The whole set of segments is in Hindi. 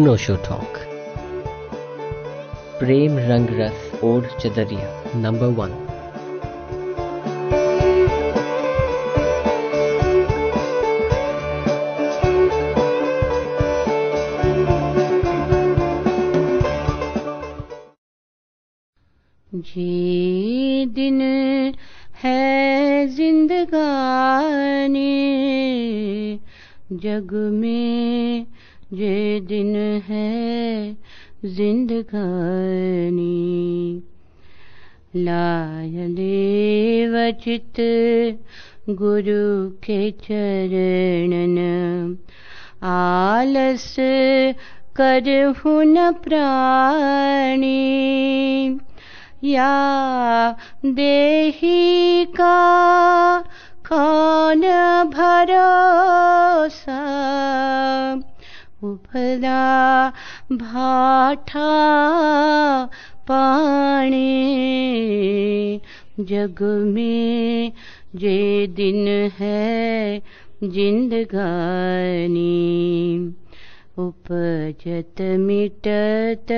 अनोशो टॉक। प्रेम रंग रस और चदरिया नंबर वन वचित गुरु के चरणन आलस कर न प्राणी। या देही का कौन भरोसा उपदा भाठा पानी जग में जे दिन है जिंदगानी उपजत मिटत,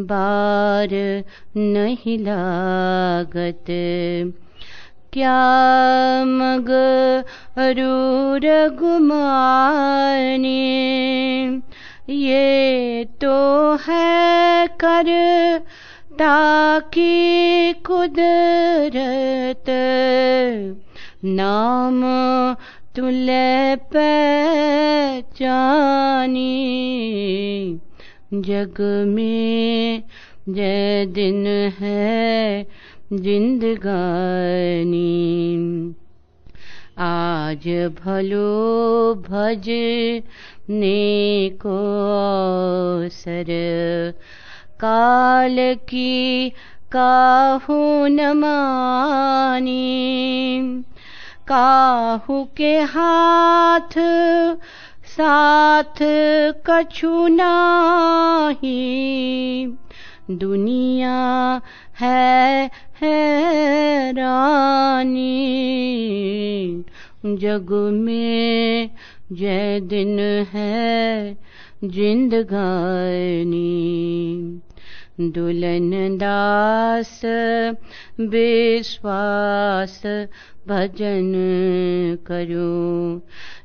बार नहीं लागत। क्या मग अरूर गुमाने? ये तो है कर ताकि कुदरत नाम तुले पहचानी। जग में जय दिन है जिंदगानी। आज भलो भज ने को सर काल की काहू न मानी। काहू के हाथ साथ कछु नाही। दुनिया है हैरानी। जग में जय दिन है जिंदगानी दुल्हन दास, विश्वास भजन करो।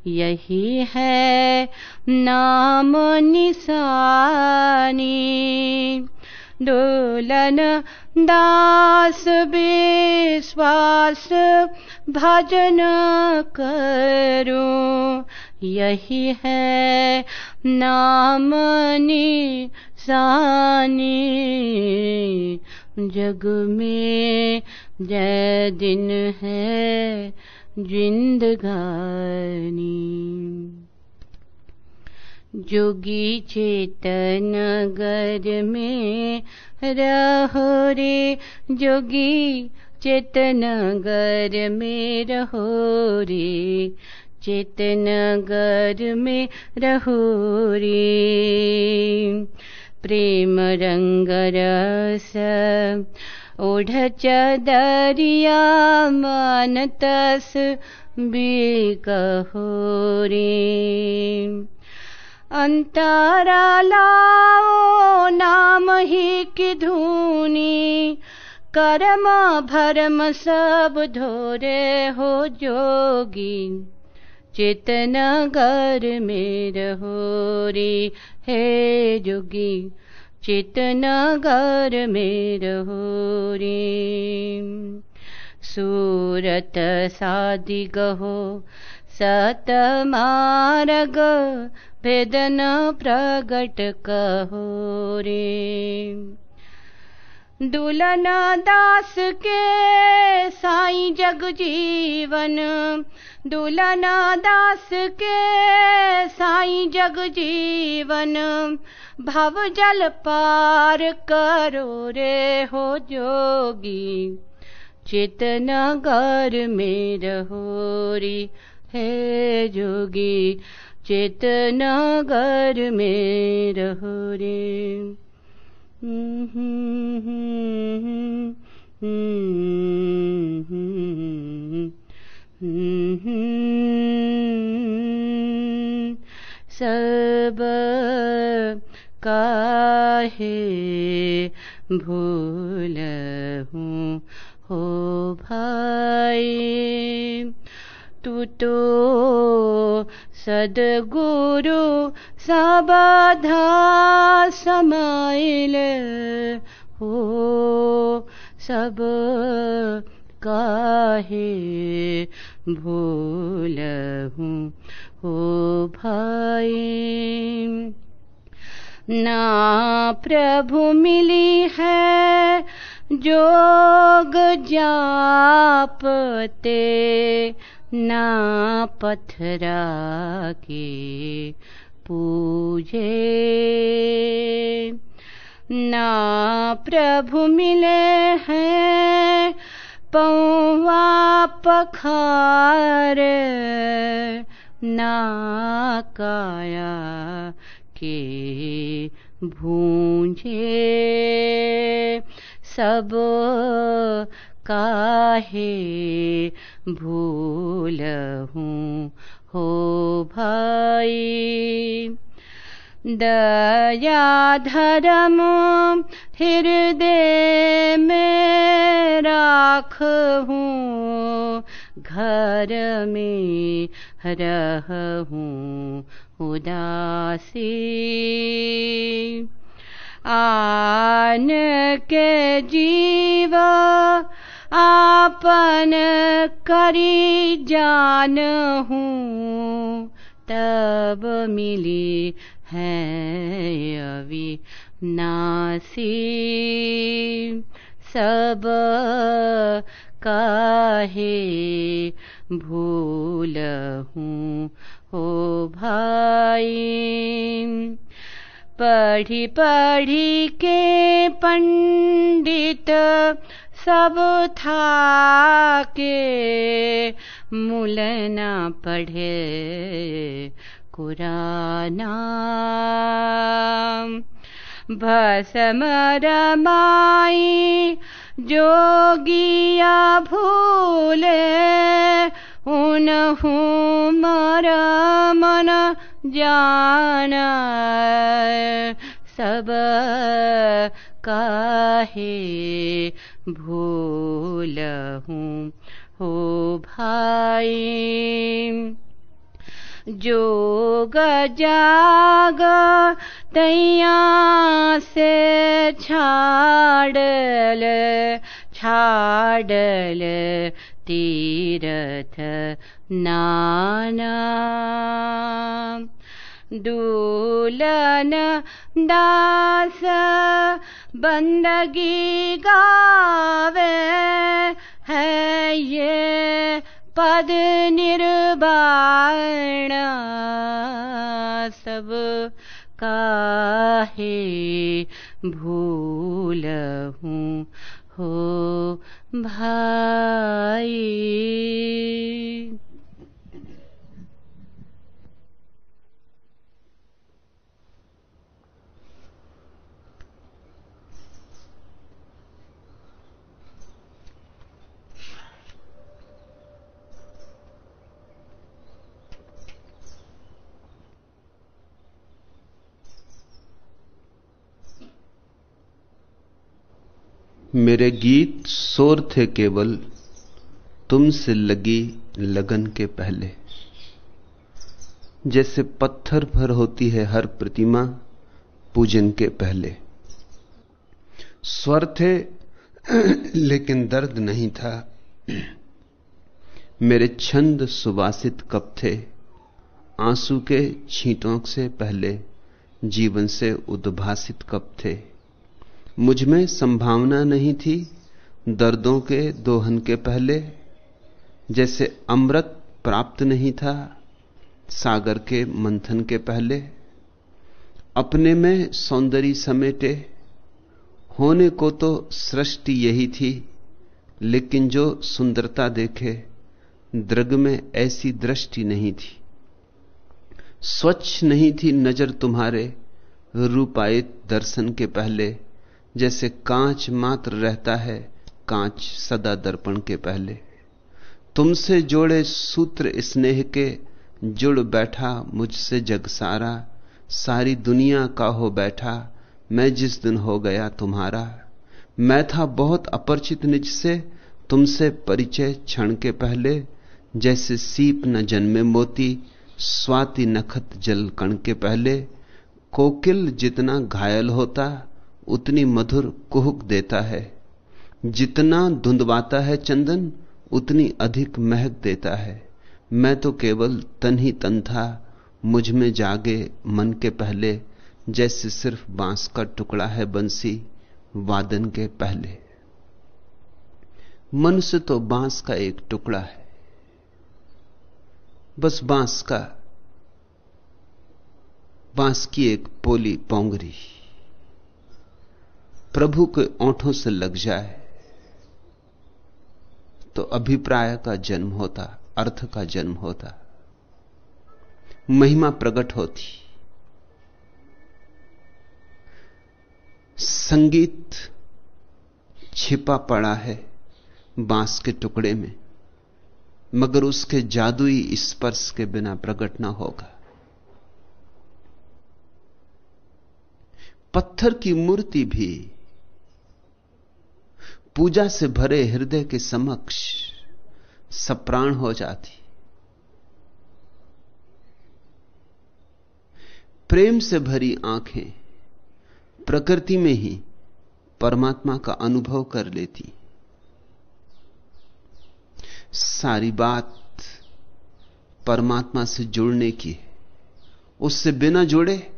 यही है नाम निशानी। दुलन दास, विश्वास भजन करो। यही है नाम निशानी। जग में जय दिन है जिंदगानी। जोगी चेतन गर में रहो रे, जोगी चेतन गर में रहो रे। चेतन गर में रहो रे। प्रेम रंग रस, ओढ़ चदरिया मन तस भी कहो रे। अंतरा लाओ, नाम ही की धूनी, कर्म भरम सब धोरे हो जोगी। चेतना घर में रहो रे, हे जोगी। चेतना घर में रहो रे। सूरत सादि गहो, सत मार्ग, भेदन प्रगट कहो रे। दुलन दास के साई जग जीवन दुलन दास के साई जग जीवन, भव जल पार करो रे हो जोगी। चेतना घर में रहो री, है जोगी। चेतना घर में रहो रे। सब काहे भूल हूँ? हो भाई तू तो सदगुरु सबधा समाइल हो। सब काहे भूल हूँ हो भाई, ना प्रभु मिली है, जोग जापते, ना पथरा के पूजे। ना प्रभु मिले हैं पौवा पखार ना काया के भूंजे। सब काहे भूल हूँ हो भाई? दया धर्म हृदय में राख हूँ घर में रह हूँ उदासी। आन के जीव आपन करी जान हूँ तब मिली है अभी नासी सब काहे भूल हूँ हो भाई? पढ़ी पढ़ी के पंडित सब था के मूल न पढ़े कुराना भसम रमाई जोगिया भूले उनहूँ मर मन जान सब काहे भूल हूँ हो भाई? जोग जाग तैया से छाड़ल छाड़ल तीरथ नाना। दूलन दास बंदगी गावे है ये पद निर्वाण सब काहे भूल हूँ? हो भाई। मेरे गीत शोर थे केवल, तुमसे लगी लगन के पहले। जैसे पत्थर भर होती है हर प्रतिमा पूजन के पहले। स्वर थे, लेकिन दर्द नहीं था। मेरे छंद सुवासित कब थे, आँसू के छींटों से पहले, जीवन से उद्भासित कब थे। मुझमें संभावना नहीं थी दर्दों के दोहन के पहले, जैसे अमृत प्राप्त नहीं था सागर के मंथन के पहले। अपने में सौंदर्य समेटे, होने को तो सृष्टि यही थी, लेकिन जो सुंदरता देखे द्रग में ऐसी दृष्टि नहीं थी। स्वच्छ नहीं थी नज़र तुम्हारे रूपायित दर्शन के पहले। जैसे कांच मात्र रहता है, कांच सदा दर्पण के पहले। तुमसे जोड़े सूत्र स्नेह के, जुड़ बैठा मुझसे जग सारा। सारी दुनिया का हो बैठा, मैं जिस दिन हो गया तुम्हारा। मैं था बहुत अपरिचित निज से तुमसे परिचय क्षण के पहले। जैसे सीप न जन्मे मोती, स्वाति नखत जल कण के पहले। कोकिल जितना घायल होता उतनी मधुर कुहक देता है। जितना धुंधवाता है चंदन, उतनी अधिक महक देता है। मैं तो केवल तन ही तन था, मुझमें जागे मन के पहले, जैसे सिर्फ़ बाँस का टुकड़ा है बंसी वादन के पहले। मनुष्य तो बाँस का एक टुकड़ा है। बस बाँस का, बाँस की एक पोली पोंगरी। प्रभु के ओंठों से लग जाए तो अभिप्राय का जन्म होता, अर्थ का जन्म होता, महिमा प्रकट होती। संगीत छिपा पड़ा है बाँस के टुकड़े में, मगर उसके जादुई स्पर्श के बिना प्रकट ना होगा। पत्थर की मूर्ति भी पूजा से भरे हृदय के समक्ष सप्राण हो जाती। प्रेम से भरी आँखें प्रकृति में ही परमात्मा का अनुभव कर लेती। सारी बात परमात्मा से जुड़ने की है। उससे बिना जुड़े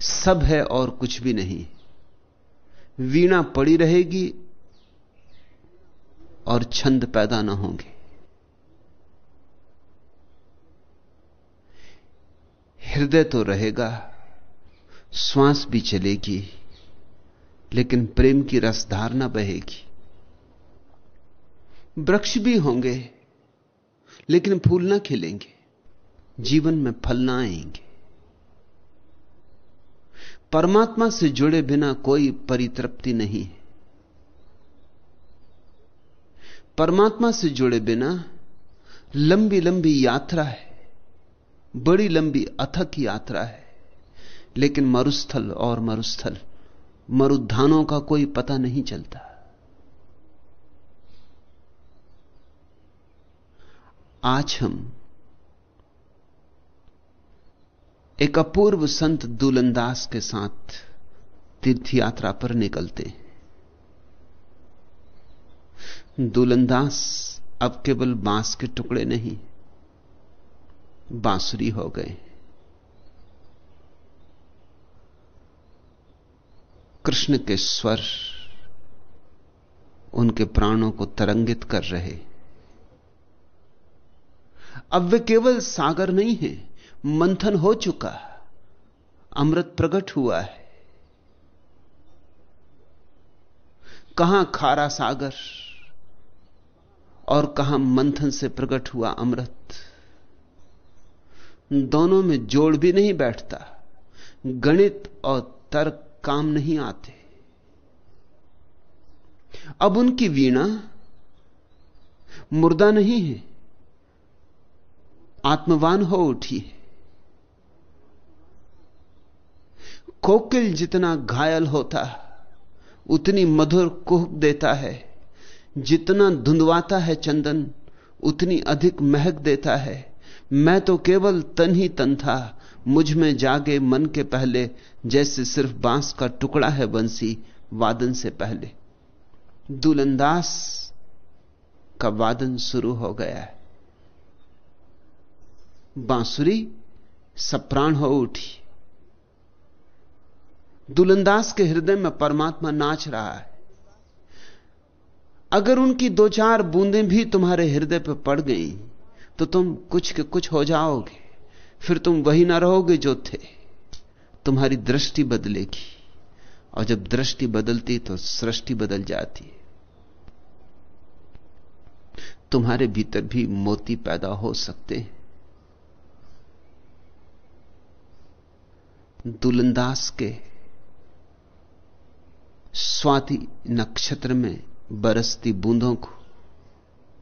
सब है और कुछ भी नहीं। वीणा पड़ी रहेगी और छंद पैदा ना होंगे। हृदय तो रहेगा, श्वास भी चलेगी, लेकिन प्रेम की रसधार ना बहेगी। वृक्ष भी होंगे, लेकिन फूल ना खिलेंगे। जीवन में फल ना आएँगे। परमात्मा से जुड़े बिना कोई परितृप्ति नहीं है। परमात्मा से जुड़े बिना लंबी लंबी यात्रा है, बड़ी लंबी अथक यात्रा है। लेकिन मरुस्थल और मरुस्थल, मरुद्धानों का कोई पता नहीं चलता। आज हम एक अपूर्व संत दुलंदास के साथ तीर्थ यात्रा पर निकलते दुलंदास अब केवल बाँस के टुकड़े नहीं, बांसुरी हो गए। कृष्ण के स्वर उनके प्राणों को तरंगित कर रहे। अब वे केवल सागर नहीं है, मंथन हो चुका, अमृत प्रकट हुआ है। कहाँ खारा सागर? और कहाँ, मंथन से प्रकट हुआ अमृत। दोनों में जोड़ भी नहीं बैठता। गणित और तर्क काम नहीं आते। अब उनकी वीणा मुर्दा नहीं है, आत्मवान हो उठी है। कोकिल जितना घायल होता, उतनी मधुर कुह देता है। जितना धुंधवाता है चंदन, उतनी अधिक महक देता है। मैं तो केवल तन ही तन था, मुझमें जागे मन के पहले, जैसे सिर्फ़ बाँस का टुकड़ा है बंसी वादन से पहले। दुलंदास का वादन शुरू हो गया है। बांसुरी सप्राण हो उठी। दुलंदास के हृदय में परमात्मा नाच रहा है। अगर उनकी दो चार बूंदें भी तुम्हारे हृदय पर पड़ गई तो तुम कुछ के कुछ हो जाओगे। फिर तुम वही ना रहोगे जो थे। तुम्हारी दृष्टि बदलेगी, और जब दृष्टि बदलती तो सृष्टि बदल जाती है। तुम्हारे भीतर भी मोती पैदा हो सकते हैं। दुलंदास के स्वाति नक्षत्र में बरसती बूंदों को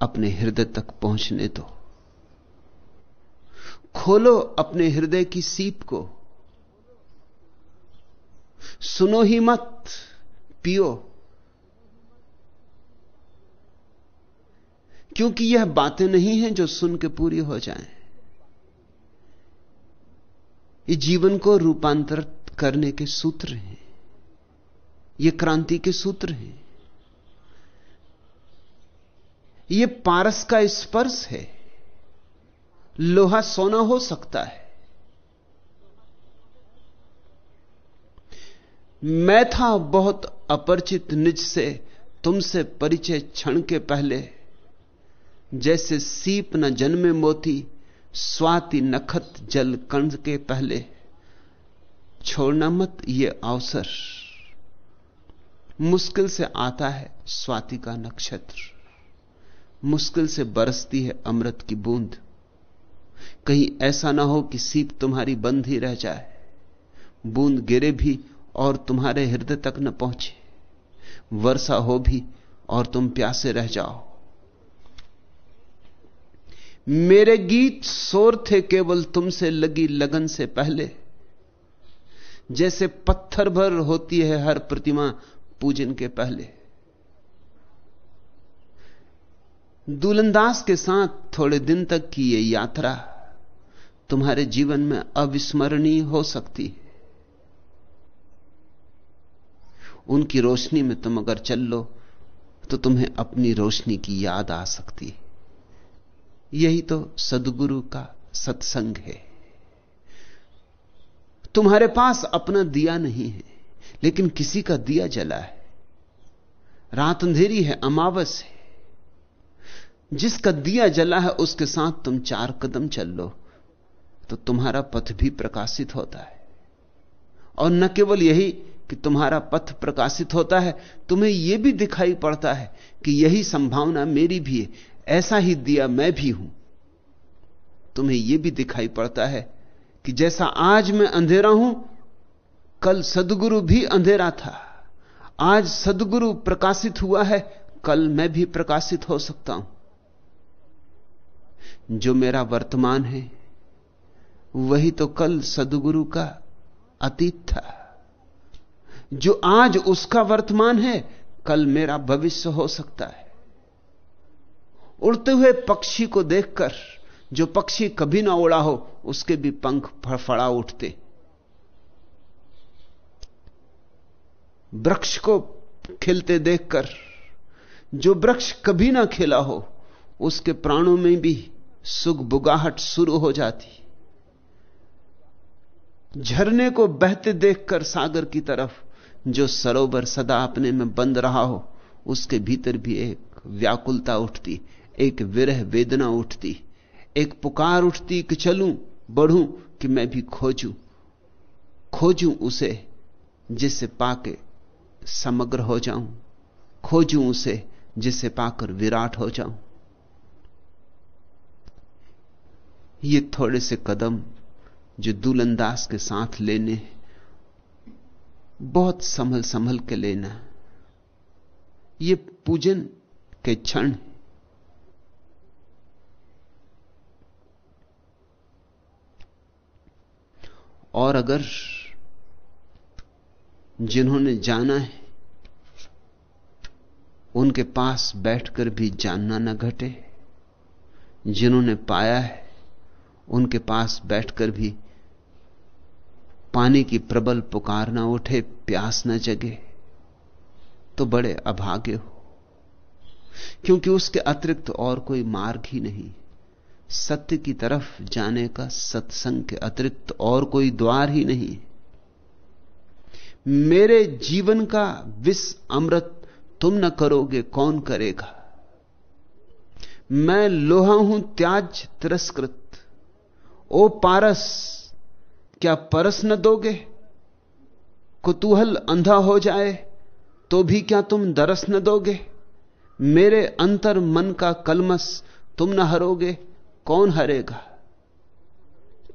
अपने हृदय तक पहुँचने दो। खोलो अपने हृदय की सीप को। सुनो ही मत, पियो। क्योंकि यह बातें नहीं हैं जो सुन के पूरी हो जाएँ। ये जीवन को रूपांतरित करने के सूत्र हैं। ये क्रांति के सूत्र हैं। ये पारस का स्पर्श है। लोहा सोना हो सकता है। मैं था बहुत अपरिचित निज से, तुमसे परिचय क्षण के पहले। जैसे सीप न जन्मे मोती, स्वाति नखत जल कण के पहले। छोड़ना मत ये अवसर। मुश्किल से आता है स्वाति का नक्षत्र। मुश्किल से बरसती है अमृत की बूंद। कहीं ऐसा ना हो कि सीप तुम्हारी बंद ही रह जाए। बूंद गिरे भी और तुम्हारे हृदय तक न पहुँचे। वर्षा हो भी और तुम प्यासे रह जाओ। मेरे गीत शोर थे केवल तुमसे लगी लगन से पहले। जैसे पत्थर भर होती है हर प्रतिमा पूजन के पहले। दुलंदास के साथ थोड़े दिन तक की यह यात्रा तुम्हारे जीवन में अविस्मरणीय हो सकती है। उनकी रोशनी में तुम अगर चल लो तो तुम्हें अपनी रोशनी की याद आ सकती है। यही तो सदगुरु का सत्संग है। तुम्हारे पास अपना दिया नहीं है, लेकिन किसी का दिया जला है। रात अंधेरी है, अमावस है। जिसका दिया जला है, उसके साथ तुम चार कदम चल लो तो तुम्हारा पथ भी प्रकाशित होता है। और न केवल यही कि तुम्हारा पथ प्रकाशित होता है, तुम्हें यह भी दिखाई पड़ता है कि यही संभावना मेरी भी है, ऐसा ही दिया मैं भी हूँ। तुम्हें यह भी दिखाई पड़ता है कि जैसा आज मैं अंधेरा हूँ, कल सदगुरु भी अंधेरा था। आज सदगुरु प्रकाशित हुआ है, कल मैं भी प्रकाशित हो सकता हूँ। जो मेरा वर्तमान है, वही तो कल सदगुरु का अतीत था। जो आज उसका वर्तमान है, कल मेरा भविष्य हो सकता है। उड़ते हुए पक्षी को देखकर, जो पक्षी कभी ना उड़ा हो, उसके भी पंख फड़फड़ा उठते। वृक्ष को खिलते देखकर, जो वृक्ष कभी ना खिला हो, उसके प्राणों में भी सुख बुगाहट शुरू हो जाती। झरने को बहते देखकर सागर की तरफ़ जो सरोवर सदा अपने में बंद रहा हो, उसके भीतर भी एक व्याकुलता उठती, एक विरह वेदना उठती, एक पुकार उठती कि चलूँ, बढ़ूं कि मैं भी खोजूं खोजूं उसे जिसे पाके समग्र हो जाऊँ, खोजूं उसे जिसे पाकर विराट हो जाऊँ। ये थोड़े से कदम जो दुलंदास के साथ लेने, बहुत संभल संभल के लेना, ये पूजन के क्षण और अगर जिन्होंने जाना है, उनके पास बैठकर भी जानना न घटे, जिन्होंने पाया है उनके पास बैठकर भी पानी की प्रबल पुकार ना उठे, प्यास न जगे तो बड़े अभागे हो। क्योंकि उसके अतिरिक्त और कोई मार्ग ही नहीं। सत्य की तरफ़ जाने का सत्संग के अतिरिक्त और कोई द्वार ही नहीं। मेरे जीवन का विष अमृत तुम न करोगे, कौन करेगा? मैं लोहा हूँ, त्याज तिरस्कृत। ओ पारस, क्या परस न दोगे? कुतूहल अंधा हो जाए तो भी क्या तुम दरस न दोगे? मेरे अंतर मन का कलमस तुम न हरोगे, कौन हरेगा?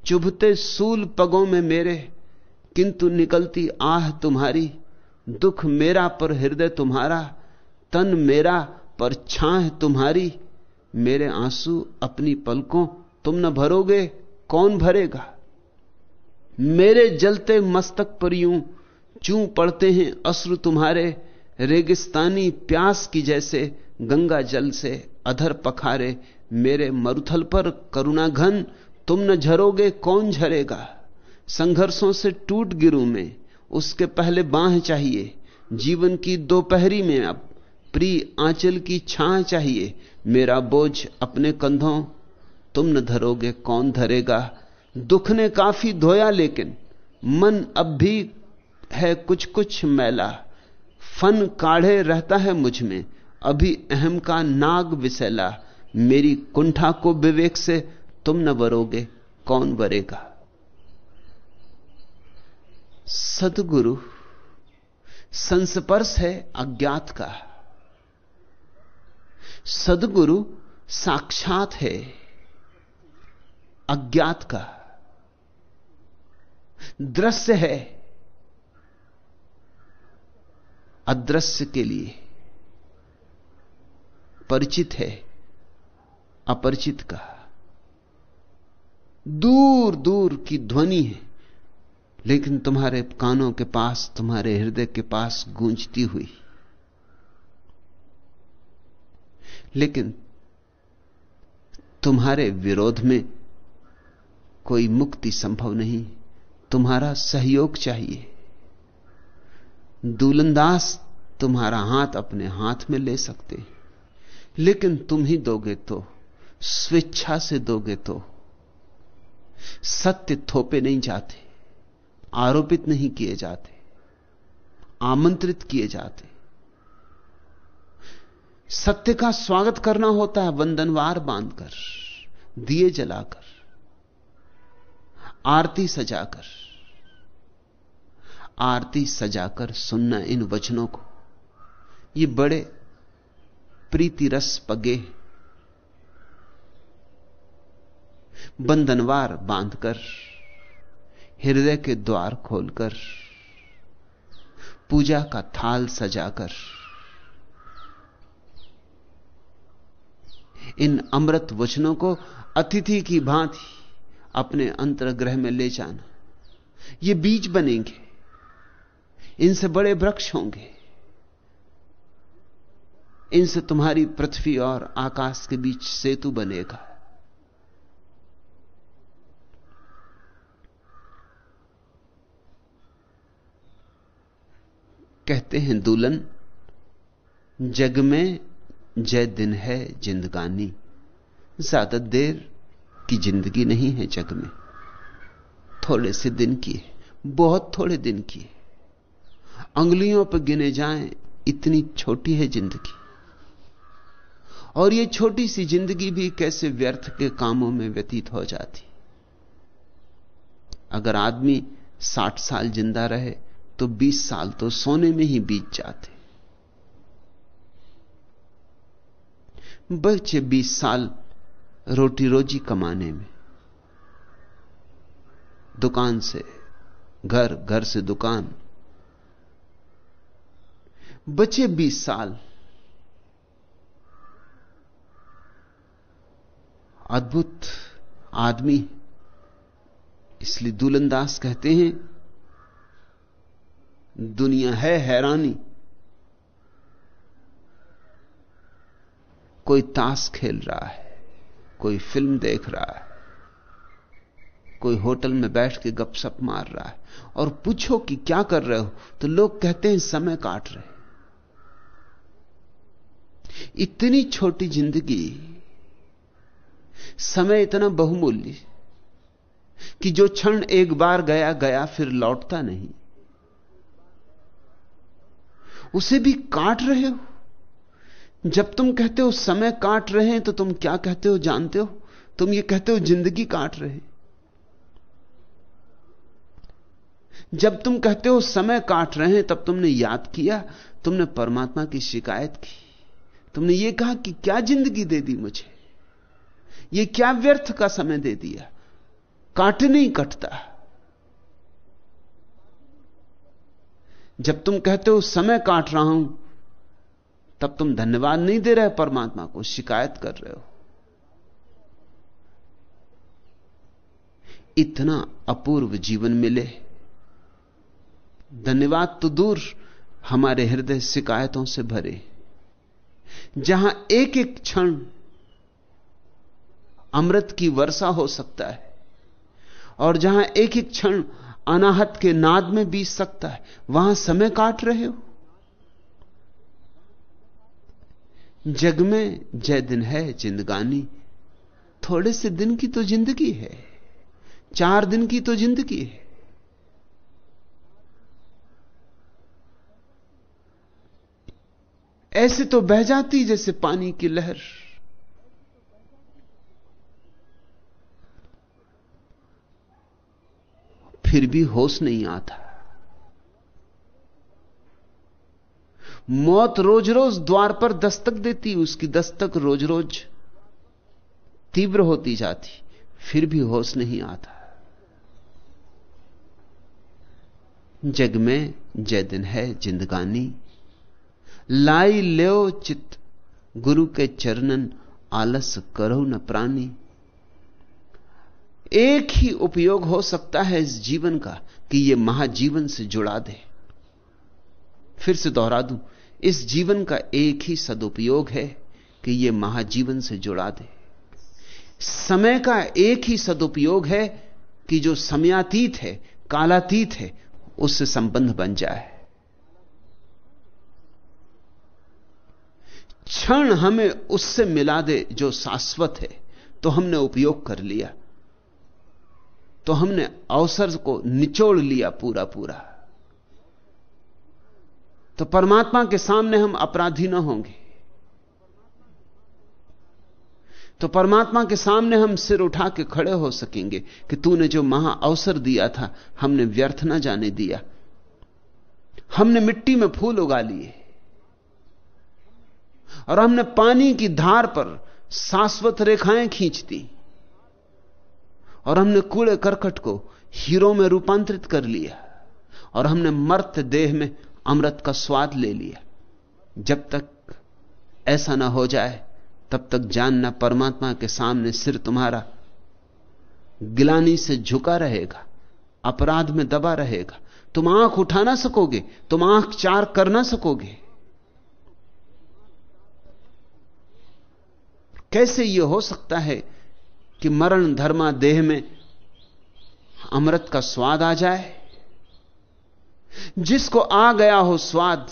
चुभते सूल पगों में मेरे, किंतु निकलती आह तुम्हारी, दुख मेरा पर हृदय तुम्हारा, तन मेरा पर छाह तुम्हारी, मेरे आँसू अपनी पलकों तुम न भरोगे कौन भरेगा? मेरे जलते मस्तक पर यूँ चू पड़ते हैं अश्रु तुम्हारे रेगिस्तानी प्यास की जैसे गंगा जल से अधर पखारे मेरे मरुथल पर करुणा घन तुम न झरोगे कौन झरेगा? संघर्षों से टूट गिरूं मैं, उसके पहले बाह चाहिए। जीवन की दोपहरी में अब प्री आंचल की छां चाहिए। मेरा बोझ अपने कंधों तुम न धरोगे, कौन धरेगा? दुख ने काफ़ी धोया, लेकिन मन अब भी है कुछ कुछ मैला। फन काढ़े रहता है मुझमें। अभी अहम का नाग विसैला। मेरी कुंठा को विवेक से तुम न बरोगे कौन बरेगा सदगुरु, संस्पर्श है अज्ञात का। सदगुरु साक्षात है। अज्ञात का दृश्य है अदृश्य के लिए परिचित है, अपरिचित का। दूर दूर की ध्वनि है, लेकिन तुम्हारे कानों के पास, तुम्हारे हृदय के पास गूंजती हुई। लेकिन तुम्हारे विरोध में कोई मुक्ति संभव नहीं। तुम्हारा सहयोग चाहिए। दूलंदास तुम्हारा हाथ अपने हाथ में ले सकते। लेकिन तुम ही दोगे तो स्वेच्छा से दोगे तो। सत्य थोपे नहीं जाते, आरोपित नहीं किए जाते, आमंत्रित किए जाते। सत्य का स्वागत करना होता है वंदनवार बांधकर, दिए जलाकर। आरती सजाकर आरती सजाकर सुनना इन वचनों को। ये बड़े प्रीति रस पगे बंधनवार बांधकर, हृदय के द्वार खोलकर, पूजा का थाल सजाकर, इन अमृत वचनों को अतिथि की भांति अपने अंतरग्रह में ले जाना। ये बीज बनेंगे। इनसे बड़े वृक्ष होंगे। इनसे तुम्हारी पृथ्वी और आकाश के बीच सेतु बनेगा। कहते हैं दुल्हन, जग में जय दिन है जिंदगानी। ज़्यादा देर की ज़िंदगी नहीं है जग में। थोड़े से दिन की है, बहुत थोड़े दिन की है। अंगुलियों पर गिने जाएँ, इतनी छोटी है ज़िंदगी। और यह छोटी सी ज़िंदगी भी कैसे व्यर्थ के कामों में व्यतीत हो जाती? अगर आदमी साठ साल ज़िंदा रहे तो बीस साल तो सोने में ही बीत जाते। बच्चे बीस साल रोटी रोजी कमाने में। दुकान से, घर घर से दुकान। बचे बीस साल। अद्भुत आदमी, इसलिए दुलंदास कहते हैं, दुनिया है हैरानी। कोई ताश खेल रहा है। कोई फ़िल्म देख रहा है, कोई होटल में बैठ के गपशप मार रहा है, और पूछो कि क्या कर रहे हो तो लोग कहते हैं समय काट रहे इतनी छोटी ज़िंदगी, समय इतना बहुमूल्य, कि जो क्षण एक बार गया गया फिर लौटता नहीं। उसे भी काट रहे हो? जब तुम कहते हो समय काट रहे हैं तो तुम क्या कहते हो जानते हो? तुम ये कहते हो ज़िंदगी काट रहे हैं। जब तुम कहते हो समय काट रहे हैं, तब तुमने याद किया, तुमने परमात्मा की शिकायत की। तुमने ये कहा कि क्या ज़िंदगी दे दी मुझे? ये क्या व्यर्थ का समय दे दिया? काट नहीं कटता। जब तुम कहते हो समय काट रहा हूँ तब तुम धन्यवाद नहीं दे रहे परमात्मा को शिकायत कर रहे हो। इतना अपूर्व जीवन मिले। धन्यवाद तो दूर हमारे हृदय शिकायतों से भरे। जहाँ एक एक क्षण अमृत की वर्षा हो सकता है, और जहाँ एक एक क्षण अनाहत के नाद में बीत सकता है, वहाँ समय काट रहे हो। जग में जय दिन है, जिंदगानी। थोड़े से दिन की तो ज़िंदगी है, चार दिन की तो ज़िंदगी है। ऐसे तो बह जाती जैसे पानी की लहर। फिर भी होश नहीं आता। मौत रोज रोज द्वार पर दस्तक देती, उसकी दस्तक रोज रोज तीव्र होती जाती, फिर भी होश नहीं आता। जग में जय दिन है जिंदगानी लाई लो चित गुरु के चरणन, आलस करो न प्राणी। एक ही उपयोग हो सकता है इस जीवन का, कि यह महाजीवन से जुड़ा दे। फिर से दोहरा दूँ, इस जीवन का एक ही सदुपयोग है कि यह महाजीवन से जुड़ा दे। समय का एक ही सदुपयोग है कि जो समयातीत है, कालातीत है, उससे संबंध बन जाए। क्षण हमें उससे मिला दे जो शाश्वत है तो हमने उपयोग कर लिया। तो हमने अवसर को निचोड़ लिया पूरा पूरा तो परमात्मा के सामने हम अपराधी ना होंगे। तो परमात्मा के सामने हम सिर उठा के खड़े हो सकेंगे कि तूने जो महा अवसर दिया था, हमने व्यर्थ ना जाने दिया। हमने मिट्टी में फूल उगा लिए। और हमने पानी की धार पर शाश्वत रेखाएँ खींच दी। और हमने कूड़े करकट को हीरो में रूपांतरित कर लिया। और हमने मर्त देह में अमृत का स्वाद ले लिया। जब तक ऐसा ना हो जाए, तब तक जानना परमात्मा के सामने सिर तुम्हारा गिलानी से झुका रहेगा, अपराध में दबा रहेगा। तुम आँख उठा ना सकोगे, तुम आँख चार कर ना सकोगे। कैसे यह हो सकता है कि मरण धर्मा देह में अमृत का स्वाद आ जाए? जिसको आ गया हो स्वाद,